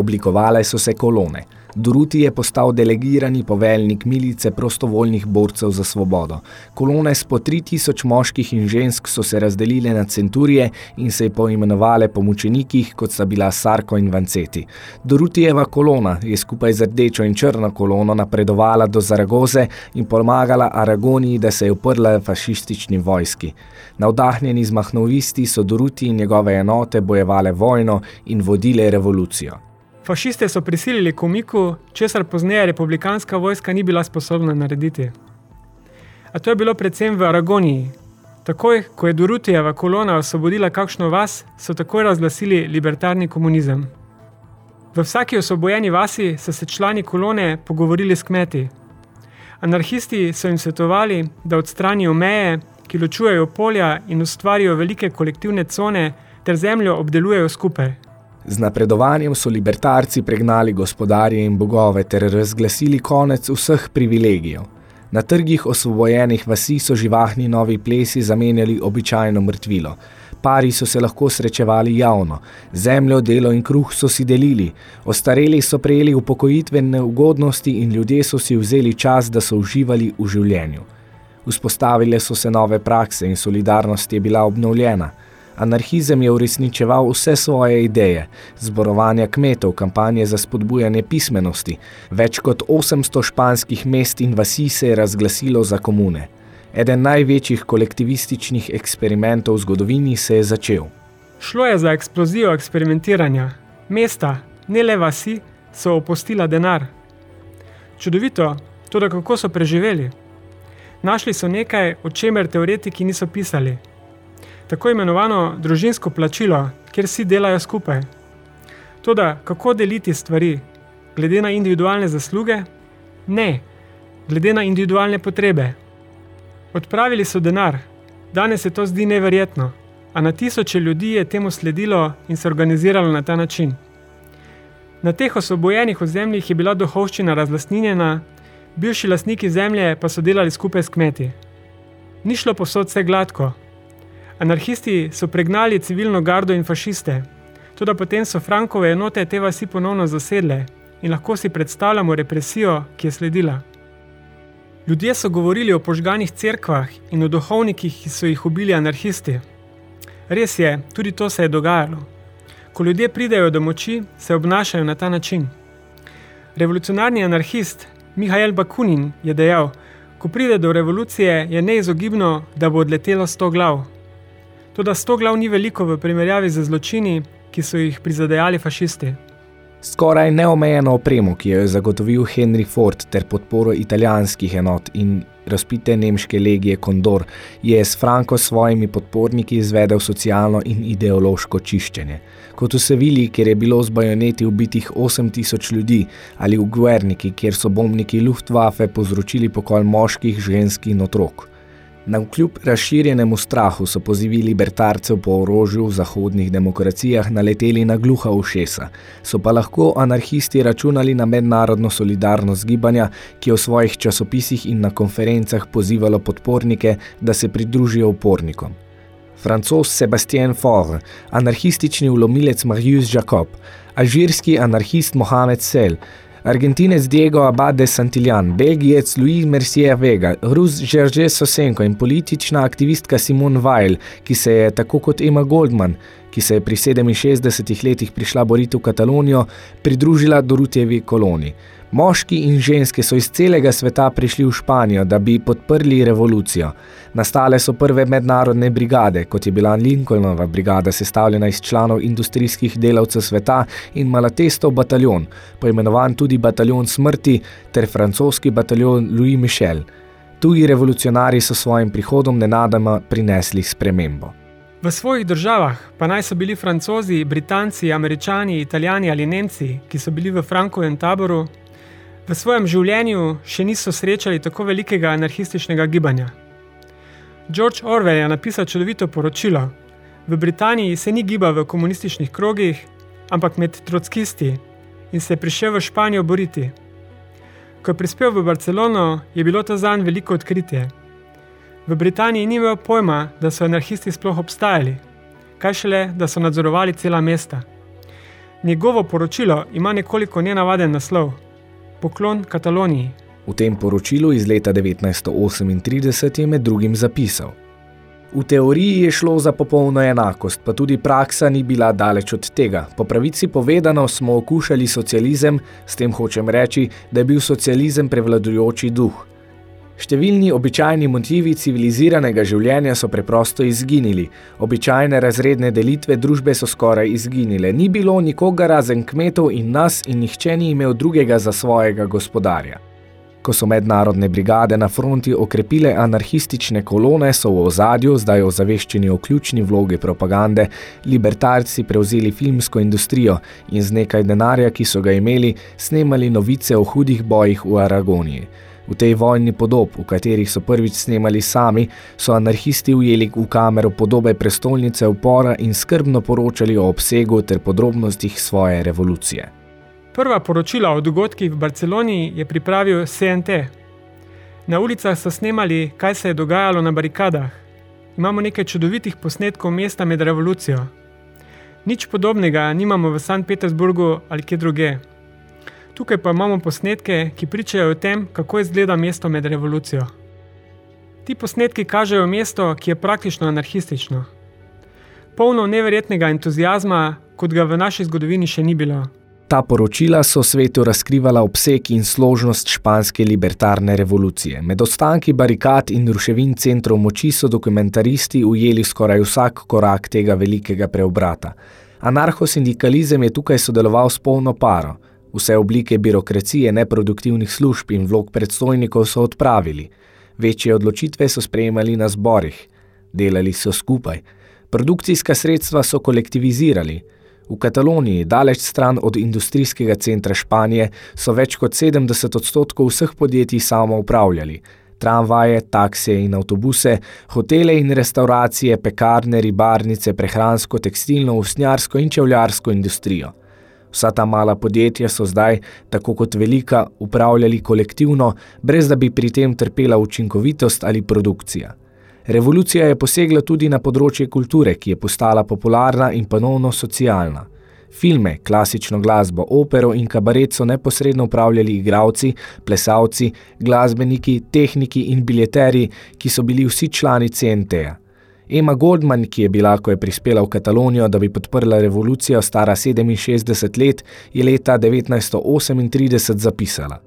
Speaker 3: Oblikovale so se kolone. Duruti je postal delegirani poveljnik milice prostovoljnih borcev za svobodo. Kolone s po 3000 moških in žensk so se razdelile na centurije in se poimenovale po mučenikih, kot sta bila Sarko in Vanceti. Durutijeva kolona je skupaj z rdečo in črno kolono napredovala do Zaragoze in pomagala Aragoniji, da se je uprla fašistični vojski. Navdahnjeni z mahnovisti so Duruti in njegove enote bojevale vojno in vodile revolucijo.
Speaker 4: Fašiste so prisilili k umiku, česar pozneje republikanska vojska ni bila sposobna narediti. A to je bilo predvsem v Aragoniji. Takoj, ko je Durutijeva kolona osvobodila kakšno vas, so takoj razglasili libertarni komunizem. V vsaki osvobojeni vasi so se člani kolone pogovorili s kmeti. Anarhisti so jim svetovali, da odstranijo meje, ki ločujejo polja in ustvarijo velike kolektivne cone, ter zemljo obdelujejo skupaj.
Speaker 3: Z napredovanjem so libertarci pregnali gospodarje in bogove ter razglasili konec vseh privilegijev. Na trgih osvobojenih vasi so živahni novi plesi zamenjali običajno mrtvilo. Pari so se lahko srečevali javno, zemljo, delo in kruh so si delili, ostareli so prejeli upokojitvene ugodnosti in ljudje so si vzeli čas, da so uživali v življenju. Vzpostavile so se nove prakse in solidarnost je bila obnovljena. Anarhizem je uresničeval vse svoje ideje, zborovanja kmetov, kampanje za spodbujanje pismenosti. Več kot 800 španskih mest in vasi se je razglasilo za komune. Eden največjih kolektivističnih eksperimentov v zgodovini se je začel.
Speaker 4: Šlo je za eksplozijo eksperimentiranja. Mesta, ne le vasi, so opustila denar. Čudovito, to da kako so preživeli. Našli so nekaj, o čemer teoretiki niso pisali – tako imenovano družinsko plačilo, kjer vsi delajo skupaj. Toda, kako deliti stvari? Glede na individualne zasluge? Ne, glede na individualne potrebe. Odpravili so denar, danes se to zdi neverjetno, a na tisoče ljudi je temu sledilo in se organiziralo na ta način. Na teh osvobojenih ozemljih je bila dohovščina razlastninjena, bivši lastniki zemlje pa so delali skupaj s kmeti. Ni šlo posod vse gladko, Anarhisti so pregnali civilno gardo in fašiste, tudi potem so Frankove enote te vasi ponovno zasedle in lahko si predstavljamo represijo, ki je sledila. Ljudje so govorili o požganih cerkvah in o duhovnikih, ki so jih ubili anarhisti. Res je, tudi to se je dogajalo. Ko ljudje pridejo do moči, se obnašajo na ta način. Revolucionarni anarhist Mihajl Bakunin je dejal, ko pride do revolucije, je neizogibno, da bo odletelo sto glav. Toda sto glav ni veliko v primerjavi z zločini, ki so jih prizadejali fašisti.
Speaker 3: Skoraj neomejeno opremo, ki jo je zagotovil Henry Ford ter podporo italijanskih enot in razpite nemške legije Kondor, je s Franko svojimi podporniki izvedel socialno in ideološko čiščenje. Kot v Sevilji, kjer je bilo z bajoneti ubitih 8000 ljudi, ali v Guerniki, kjer so bombniki Luftwaffe povzročili pokol moških, ženskih in otrok. Na vkljub razširjenemu strahu so pozivi libertarcev po orožju v zahodnih demokracijah naleteli na gluha ušesa. So pa lahko anarhisti računali na mednarodno solidarnost gibanja, ki je v svojih časopisih in na konferencah pozivalo podpornike, da se pridružijo upornikom. Francoz Sebastien Faure, anarhistični ulomilec Marius Jacob, alžirski anarhist Mohamed Sel, Argentinec Diego Abad de Santillan, Belgijec Louis Mercier Vega, Rus Žerže Sosenko in politična aktivistka Simone Weil, ki se je, tako kot Emma Goldman, ki se je pri 67 letih prišla boriti v Katalonijo, pridružila Dorutjevi koloni. Moški in ženske so iz celega sveta prišli v Španijo, da bi podprli revolucijo. Nastale so prve mednarodne brigade, kot je bila Lincolnova brigada, sestavljena iz članov industrijskih delavcev sveta in Malatestov bataljon, poimenovan tudi bataljon smrti ter francoski bataljon Louis Michel. Tuji revolucionari so svojim prihodom nenadama prinesli spremembo.
Speaker 4: V svojih državah, pa naj so bili francozi, britanci, američani, italijani ali nemci, ki so bili v Frankovem taboru, v svojem življenju še niso srečali tako velikega anarhističnega gibanja. George Orwell je napisal čudovito poročilo. V Britaniji se ni gibal v komunističnih krogih, ampak med trockisti in se je prišel v Španijo boriti. Ko je prispel v Barcelono, je bilo to zanj veliko odkritje. V Britaniji ni imel pojma, da so anarhisti sploh obstajali, kaj šele, da so nadzorovali cela mesta. Njegovo poročilo ima nekoliko nenavaden naslov: Poklon Kataloniji.
Speaker 3: V tem poročilu iz leta 1938 je med drugim zapisal: V teoriji je šlo za popolno enakost, pa tudi praksa ni bila daleč od tega. Po pravici povedano smo okušali socializem, s tem hočem reči, da je bil socializem prevladujoči duh. Številni običajni motivi civiliziranega življenja so preprosto izginili. Običajne razredne delitve družbe so skoraj izginile. Ni bilo nikoga razen kmetov in nas in nihče ni imel drugega za svojega gospodarja. Ko so mednarodne brigade na fronti okrepile anarhistične kolone, so v ozadju, zdaj ozaveščeni o ključni vlogi propagande, libertarci prevzeli filmsko industrijo in z nekaj denarja, ki so ga imeli, snemali novice o hudih bojih v Aragoniji. V tej vojni podob, v katerih so prvič snemali sami, so anarhisti ujeli v kamero podobe prestolnice upora in skrbno poročali o obsegu ter podrobnostih svoje revolucije.
Speaker 4: Prva poročila o dogodkih v Barceloni je pripravil CNT. Na ulicah so snemali, kaj se je dogajalo na barikadah. Imamo nekaj čudovitih posnetkov mesta med revolucijo. Nič podobnega nimamo v St. Petersburgu ali kje druge. Tukaj pa imamo posnetke, ki pričajo o tem, kako izgleda mesto med revolucijo. Ti posnetki kažejo mesto, ki je praktično anarhistično. Polno neverjetnega entuzijazma, kot ga v naši zgodovini še ni bilo.
Speaker 3: Ta poročila so svetu razkrivala obseg in složnost španske libertarne revolucije. Med ostanki barikat in ruševin centrov moči so dokumentaristi ujeli skoraj vsak korak tega velikega preobrata. Anarhosindikalizem je tukaj sodeloval s polno paro. Vse oblike birokracije, neproduktivnih služb in vlog predstojnikov so odpravili. Večje odločitve so sprejemali na zborih. Delali so skupaj. Produkcijska sredstva so kolektivizirali. V Kataloniji, daleč stran od industrijskega centra Španije, so več kot 70 odstotkov vseh podjetij samo upravljali. Tramvaje, taksije in avtobuse, hotele in restauracije, pekarne, ribarnice, prehransko, tekstilno, usnjarsko in čevljarsko industrijo. Vsa ta mala podjetja so zdaj, tako kot velika, upravljali kolektivno, brez da bi pri tem trpela učinkovitost ali produkcija. Revolucija je posegla tudi na področje kulture, ki je postala popularna in ponovno socialna. Filme, klasično glasbo, opero in kabaret so neposredno upravljali igralci, plesalci, glasbeniki, tehniki in biljeteri, ki so bili vsi člani CNT-ja. Emma Goldman, ki je bila, ko je prispela v Katalonijo, da bi podprla revolucijo stara 67 let, je leta 1938 zapisala.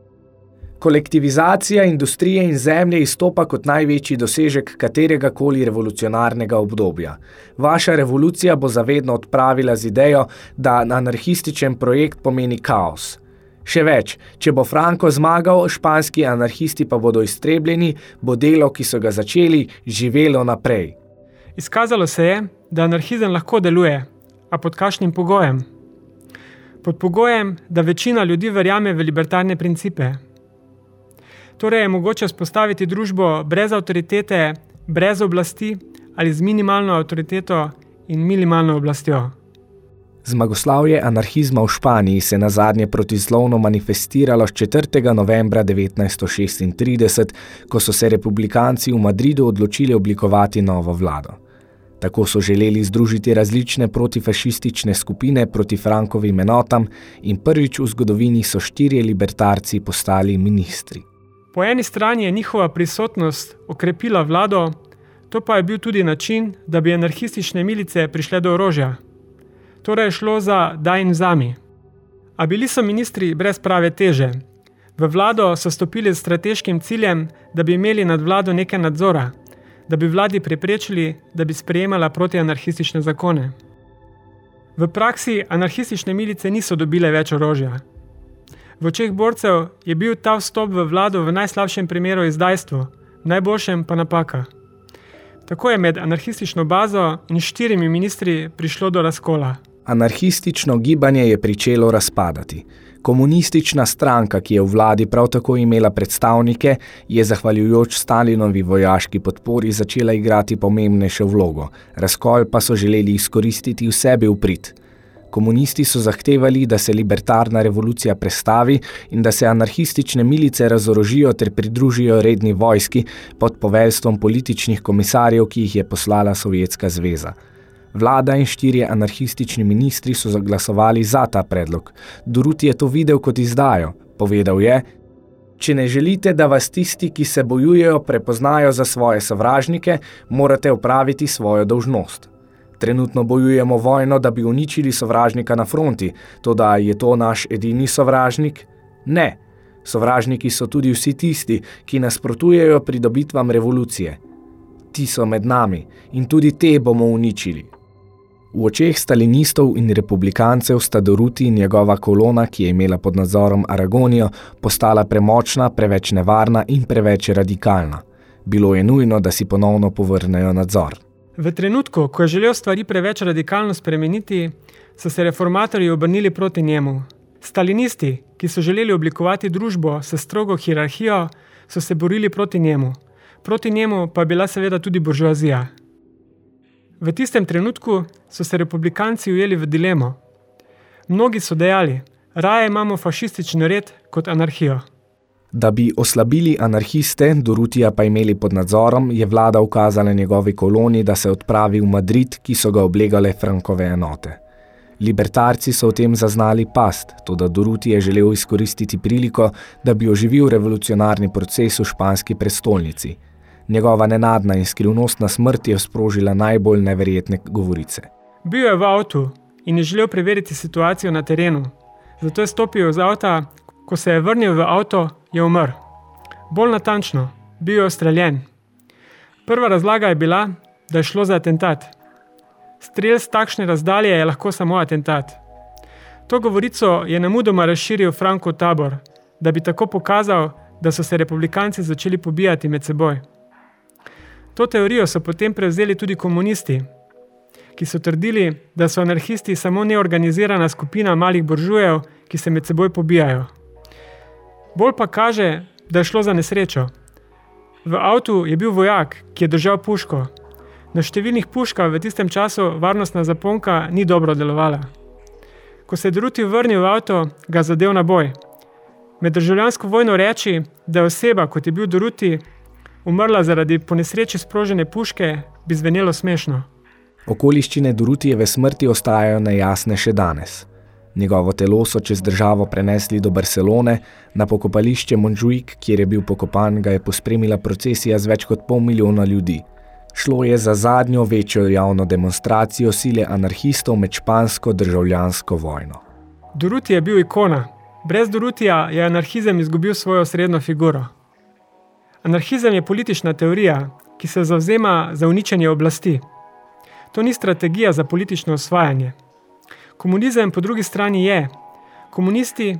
Speaker 3: Kolektivizacija industrije in zemlje izstopa kot največji dosežek katerega koli revolucionarnega obdobja. Vaša revolucija bo zavedno odpravila z idejo, da anarhističen projekt pomeni kaos. Še več, če bo Franco zmagal, španski anarhisti pa bodo iztrebljeni, bo delo, ki so ga začeli, živelo naprej.
Speaker 4: Izkazalo se je, da anarhizem lahko deluje, a pod kakšnim pogojem? Pod pogojem, da večina ljudi verjame v libertarne principe. Torej je mogoče spostaviti družbo brez avtoritete, brez oblasti ali z minimalno avtoriteto in minimalno oblastjo.
Speaker 3: Zmagoslavje anarhizma v Španiji se na zadnje protizlovno manifestiralo 4. novembra 1936, ko so se republikanci v Madridu odločili oblikovati novo vlado. Tako so želeli združiti različne protifašistične skupine proti Frankovim enotam in prvič v zgodovini so štirje libertarci postali ministri.
Speaker 4: Po eni strani je njihova prisotnost okrepila vlado, to pa je bil tudi način, da bi anarhistične milice prišle do orožja. Torej je šlo za daj in zami. A bili so ministri brez prave teže. V vlado so stopili s strateškim ciljem, da bi imeli nad vlado nekaj nadzora, da bi vladi preprečili, da bi sprejemala protianarhistične zakone. V praksi anarhistične milice niso dobile več orožja. V očeh borcev je bil ta vstop v vlado v najslabšem primeru izdajstvo, v najboljšem pa napaka. Tako je med anarhistično bazo in štirimi ministri prišlo do razkola.
Speaker 3: Anarhistično gibanje je pričelo razpadati. Komunistična stranka, ki je v vladi prav tako imela predstavnike, je zahvaljujoč Stalinovi vojaški podpori začela igrati pomembnejšo vlogo. Razkol pa so želeli izkoristiti v sebi v prid. Komunisti so zahtevali, da se libertarna revolucija prestavi in da se anarhistične milice razorožijo ter pridružijo redni vojski pod poveljstvom političnih komisarjev, ki jih je poslala Sovjetska zveza. Vlada in štirje anarhistični ministri so zaglasovali za ta predlog. Duruti je to videl kot izdajo. Povedal je, če ne želite, da vas tisti, ki se bojujejo, prepoznajo za svoje sovražnike, morate upraviti svojo dolžnost. Trenutno bojujemo vojno, da bi uničili sovražnika na fronti, to da je to naš edini sovražnik? Ne. Sovražniki so tudi vsi tisti, ki nasprotujejo pridobitvam revolucije. Ti so med nami in tudi te bomo uničili. V očeh stalinistov in republikancev sta Doruti in njegova kolona, ki je imela pod nadzorom Aragonijo, postala premočna, preveč nevarna in preveč radikalna. Bilo je nujno, da si ponovno povrnejo nadzor.
Speaker 4: V trenutku, ko je želel stvari preveč radikalno spremeniti, so se reformatorji obrnili proti njemu. Stalinisti, ki so želeli oblikovati družbo s strogo hierarhijo, so se borili proti njemu. Proti njemu pa je bila seveda tudi buržoazija. V tistem trenutku so se republikanci ujeli v dilemo. Mnogi so dejali, raje imamo fašistični red kot anarhijo.
Speaker 3: Da bi oslabili anarhiste, Dorutija pa imeli pod nadzorom, je vlada ukazala njegovi koloni, da se odpravi v Madrid, ki so ga oblegale Frankove enote. Libertarci so v tem zaznali past, to da Doruti je želel izkoristiti priliko, da bi oživil revolucionarni proces v španski prestolnici – Njegova nenadna in skrivnostna smrt je sprožila najbolj neverjetne govorice.
Speaker 4: Bil je v avtu in je želel preveriti situacijo na terenu. Zato je stopil iz avta, ko se je vrnil v avto, je umrl. Bolj natančno, bil je ostreljen. Prva razlaga je bila, da je šlo za atentat. Strel z takšne razdalje je lahko samo atentat. To govorico je namudoma razširil Franko tabor, da bi tako pokazal, da so se republikanci začeli pobijati med seboj. To teorijo so potem prevzeli tudi komunisti, ki so trdili, da so anarhisti samo neorganizirana skupina malih buržujev, ki se med seboj pobijajo. Bolj pa kaže, da je šlo za nesrečo. V avtu je bil vojak, ki je držal puško. Na številnih puškah v tistem času varnostna zaponka ni dobro delovala. Ko se je Druti vrnil v avto, ga zadev na boj. Med državljansko vojno reči, da je oseba, kot je bil Druti, umrla zaradi ponesreče sprožene puške, bi zvenelo smešno.
Speaker 3: Okoliščine Durutijeve smrti ostajajo nejasne še danes. Njegovo telo so čez državo prenesli do Barcelone, na pokopališče Montjuic, kjer je bil pokopan, ga je pospremila procesija z več kot pol milijona ljudi. Šlo je za zadnjo večjo javno demonstracijo sile anarhistov med špansko državljansko vojno.
Speaker 4: Duruti je bil ikona. Brez Durutija je anarhizem izgubil svojo srednjo figuro. Anarhizem je politična teorija, ki se zavzema za uničenje oblasti. To ni strategija za politično osvajanje. Komunizem po drugi strani je. Komunisti,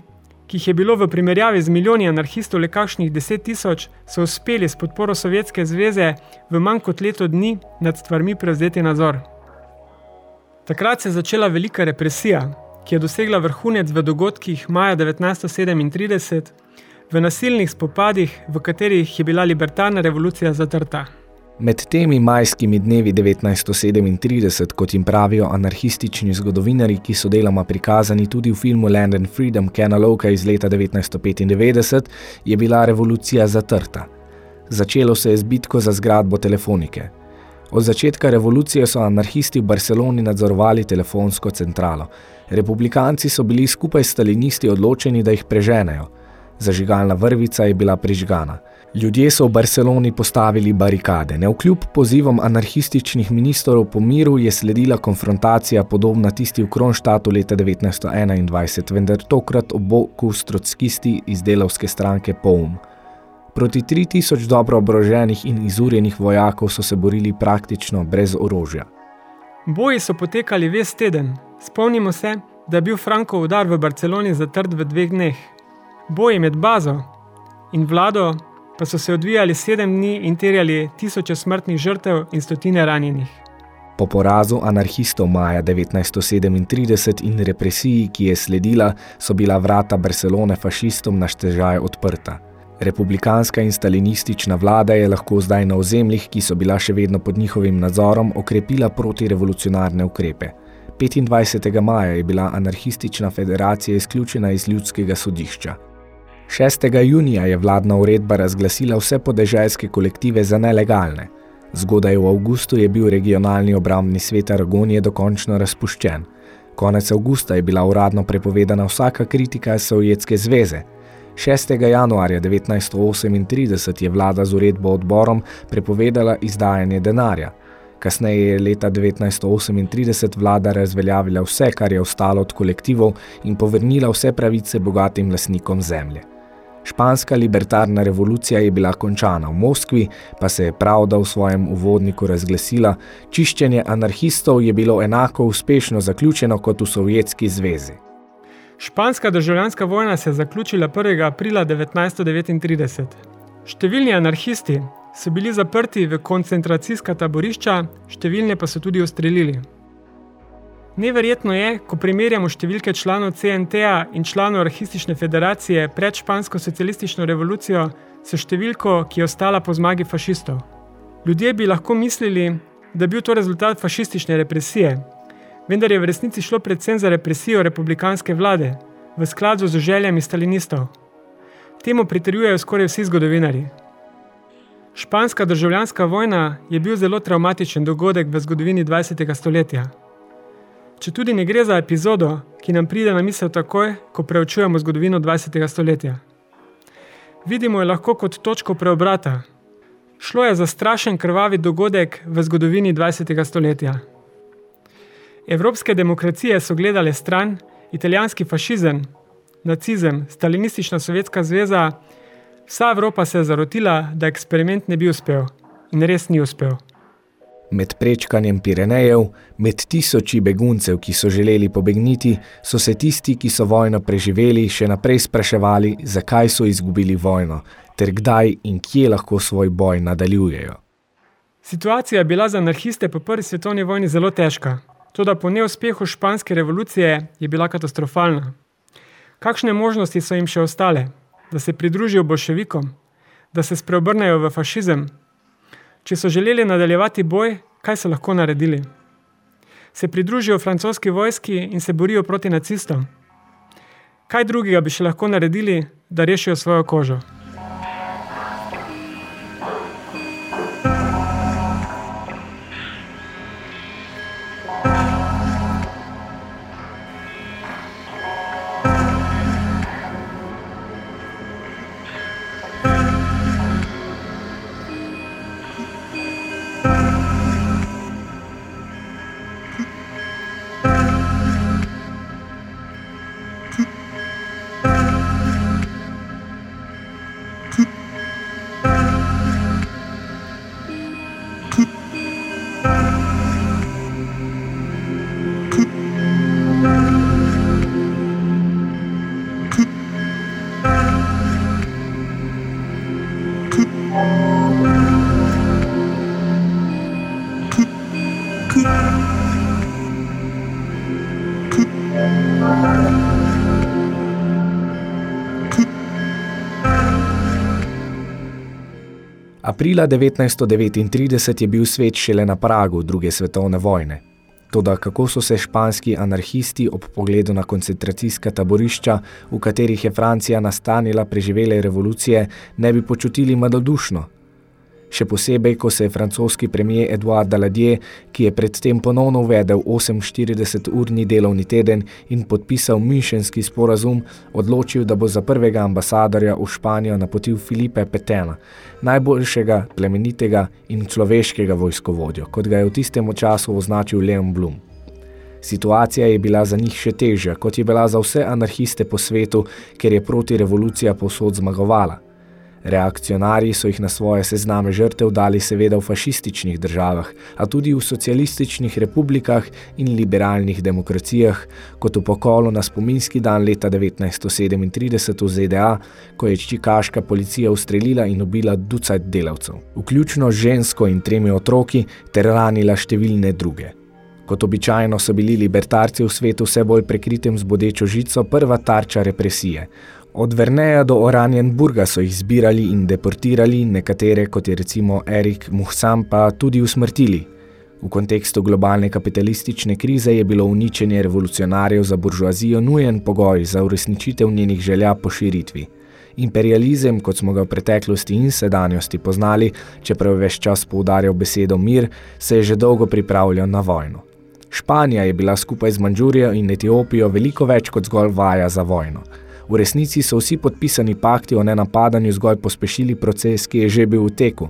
Speaker 4: ki jih je bilo v primerjavi z milijoni anarhistov le kakšnih deset tisoč, so uspeli s podporo Sovjetske zveze v manj kot leto dni nad stvarmi prevzeti nadzor. Takrat se je začela velika represija, ki je dosegla vrhunec v dogodkih maja 1937, v nasilnih spopadih, v katerih je bila libertarna revolucija zatrta.
Speaker 3: Med temi majskimi dnevi 1937, kot jim pravijo anarhistični zgodovinari, ki so deloma prikazani tudi v filmu Land and Freedom Kena Loka iz leta 1995, je bila revolucija zatrta. Začelo se je z bitko za zgradbo telefonike. Od začetka revolucije so anarhisti v Barceloni nadzorovali telefonsko centralo. Republikanci so bili skupaj s stalinisti odločeni, da jih preženejo – Zažigalna vrvica je bila prižgana. Ljudje so v Barceloni postavili barikade. Neokljub pozivom anarhističnih ministrov po miru je sledila konfrontacija podobna tisti v Kronštatu leta 1921, vendar tokrat ob boku strockisti iz delavske stranke POUM. Proti 3000 dobro obroženih in izurjenih vojakov so se borili praktično brez orožja.
Speaker 4: Boji so potekali ves teden. Spomnimo se, da je bil Franko udar v Barceloni zatrt v dveh dneh. Boji med bazo in vlado pa so se odvijali sedem dni in terjali tisoče smrtnih žrtev in stotine ranjenih.
Speaker 3: Po porazu anarhistov maja 1937 in represiji, ki je sledila, so bila vrata Barcelone fašistom na štežaj odprta. Republikanska in stalinistična vlada je lahko zdaj na ozemljih, ki so bila še vedno pod njihovim nadzorom, okrepila protirevolucionarne ukrepe. 25. maja je bila anarhistična federacija izključena iz ljudskega sodišča. 6. junija je vladna uredba razglasila vse podeželske kolektive za nelegalne. Zgodaj v avgustu je bil regionalni obrambni svet Aragonije dokončno razpuščen. Konec avgusta je bila uradno prepovedana vsaka kritika Sovjetske zveze. 6. januarja 1938 je vlada z uredbo odborom prepovedala izdajanje denarja. Kasneje je leta 1938 vlada razveljavila vse, kar je ostalo od kolektivov in povrnila vse pravice bogatim lasnikom zemlje. Španska libertarna revolucija je bila končana v Moskvi, pa se je pravda v svojem uvodniku razglasila, čiščenje anarhistov je bilo enako uspešno zaključeno kot v Sovjetski zvezi.
Speaker 4: Španska državljanska vojna se je zaključila 1. aprila 1939. Številni anarhisti so bili zaprti v koncentracijska taborišča, številne pa so tudi ustrelili. Neverjetno je, ko primerjamo številke članov CNT-a in članov Arhistične federacije pred špansko socialistično revolucijo s številko, ki je ostala po zmagi fašistov. Ljudje bi lahko mislili, da je bil to rezultat fašistične represije, vendar je v resnici šlo predvsem za represijo republikanske vlade, v skladu z željami stalinistov. Temu pritrjujejo skoraj vsi zgodovinari. Španska državljanska vojna je bil zelo traumatičen dogodek v zgodovini 20. stoletja. Če tudi ne gre za epizodo, ki nam pride na misel takoj, ko preučujemo zgodovino 20. stoletja. Vidimo jo lahko kot točko preobrata. Šlo je za strašen krvavi dogodek v zgodovini 20. stoletja. Evropske demokracije so gledale stran, italijanski fašizem, nacizem, stalinistična sovjetska zveza, vsa Evropa se je zarotila, da eksperiment ne bi uspel in res ni uspel.
Speaker 3: Med prečkanjem Pirenejev, med tisoči beguncev, ki so želeli pobegniti, so se tisti, ki so vojno preživeli, še naprej spraševali, zakaj so izgubili vojno, ter kdaj in kje lahko svoj boj nadaljujejo.
Speaker 4: Situacija je bila za anarhiste po prvi svetovni vojni zelo težka. Toda po neuspehu španske revolucije je bila katastrofalna. Kakšne možnosti so jim še ostale? Da se pridružijo bolševikom? Da se spreobrnejo v fašizem? Če so želeli nadaljevati boj, kaj so lahko naredili? Se pridružijo francoski vojski in se borijo proti nacistom? Kaj drugega bi še lahko naredili, da rešijo svojo kožo?
Speaker 3: Aprila 1939 je bil svet šele na pragu druge svetovne vojne. Toda kako so se španski anarhisti ob pogledu na koncentracijska taborišča, v katerih je Francija nastanila preživele revolucije, ne bi počutili malodušno? Še posebej, ko se je francoski premijer Edouard Daladier, ki je predtem ponovno uvedel 48-urni delovni teden in podpisal mišenski sporazum, odločil, da bo za prvega ambasadorja v Španijo napotil Filipe Petena, najboljšega, plemenitega in človeškega vojskovodjo, kot ga je v tistem času označil Leon Blum. Situacija je bila za njih še težja, kot je bila za vse anarhiste po svetu, ker je proti revolucija povsod zmagovala. Reakcionarji so jih na svoje sezname žrtev dali seveda v fašističnih državah, a tudi v socialističnih republikah in liberalnih demokracijah, kot v pokolu na spominski dan leta 1937 v ZDA, ko je čikaška policija ustrelila in ubila ducat delavcev, vključno žensko in tremi otroki, ter ranila številne druge. Kot običajno so bili libertarci v svetu vse bolj prekritem z bodečo žico prva tarča represije, Od Verneja do Oranjenburga so jih zbirali in deportirali, nekatere, kot je recimo Erik Muhsam, pa tudi usmrtili. V kontekstu globalne kapitalistične krize je bilo uničenje revolucionarjev za buržoazijo nujen pogoj za uresničitev njenih želja po širitvi. Imperializem, kot smo ga v preteklosti in sedanjosti poznali, čeprav več čas poudarjal besedo mir, se je že dolgo pripravljal na vojno. Španija je bila skupaj z Manžurijo in Etiopijo veliko več kot zgolj vaja za vojno. V resnici so vsi podpisani pakti o nenapadanju zgolj pospešili proces, ki je že bil v teku.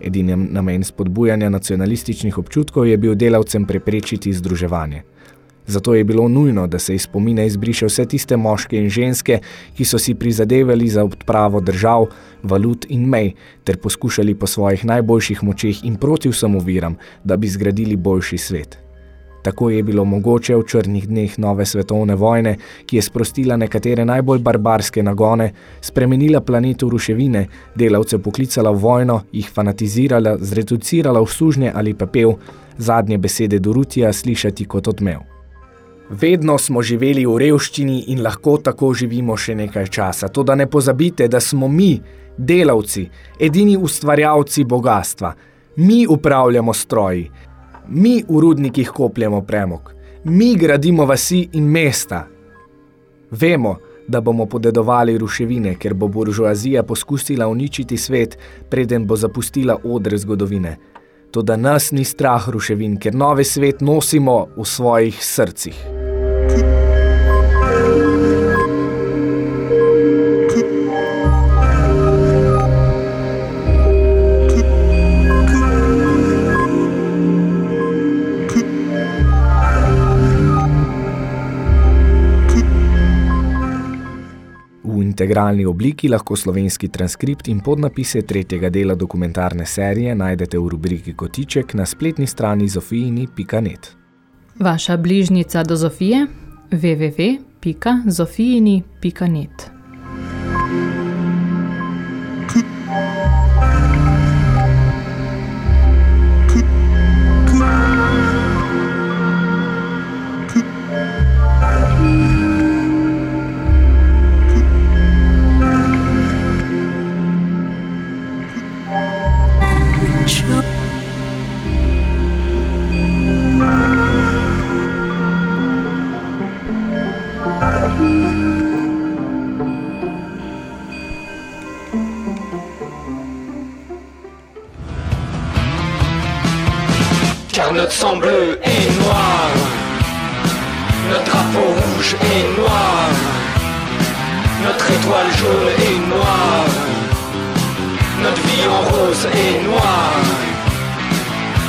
Speaker 3: Edini namen spodbujanja nacionalističnih občutkov je bil delavcem preprečiti združevanje. Zato je bilo nujno, da se iz spomine izbriše vse tiste moške in ženske, ki so si prizadevali za odpravo držav, valut in mej, ter poskušali po svojih najboljših močeh in proti vsem oviram, da bi zgradili boljši svet. Tako je bilo mogoče v črnih dneh nove svetovne vojne, ki je sprostila nekatere najbolj barbarske nagone, spremenila planet v ruševine, delavce poklicala v vojno, jih fanatizirala, zreducirala v sužnje ali pepel, zadnje besede Dorutija slišati kot odmev. Vedno smo živeli v revščini in lahko tako živimo še nekaj časa. To, da ne pozabite, da smo mi, delavci, edini ustvarjalci bogatstva. Mi upravljamo stroji, mi v rudnikih kopljemo premog, mi gradimo vasi in mesta. Vemo, da bomo podedovali ruševine, ker bo buržoazija poskusila uničiti svet, preden bo zapustila odre zgodovine. To, da nas ni strah ruševin, ker novi svet nosimo v svojih srcih. Integralni obliki lahko slovenski transkript in podnapise tretjega dela dokumentarne serije najdete v rubriki Kotiček na spletni strani zofijini.net.
Speaker 1: Vaša bližnica do Zofije www.zofijini.net
Speaker 2: sang bleu est noir, notre drapeau rouge est noir, notre étoile jaune est noire, notre vie en rose est noire.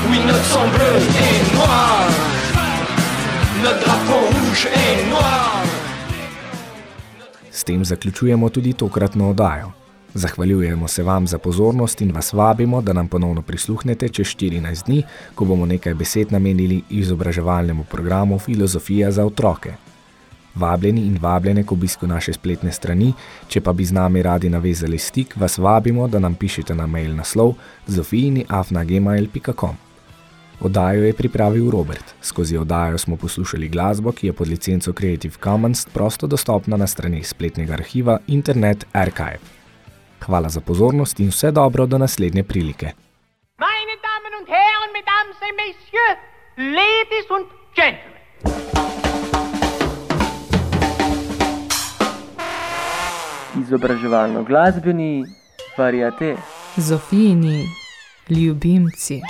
Speaker 2: Oui, notre sang bleu est noir, notre drapeau rouge est noir.
Speaker 3: S tem zaključujemo tudi tokratno oddajo. Zahvaljujemo se vam za pozornost in vas vabimo, da nam ponovno prisluhnete čez 14 dni, ko bomo nekaj besed namenili izobraževalnemu programu Filozofija za otroke. Vabljeni in vabljene k obisku naše spletne strani, če pa bi z nami radi navezali stik, vas vabimo, da nam pišete na mail naslov zofijini.afnagmail.com. Oddajo je pripravil Robert. Skozi oddajo smo poslušali glasbo, ki je pod licenco Creative Commons prosto dostopna na stranih spletnega arhiva Internet Archive. Hvala za pozornost in vse dobro do naslednje prilike.
Speaker 5: Meine Damen und Herren, Mesdames et Messieurs, Ladies und Gentlemen.
Speaker 6: Izobraževalno glasbeni variate.
Speaker 1: Zofijini ljubimci.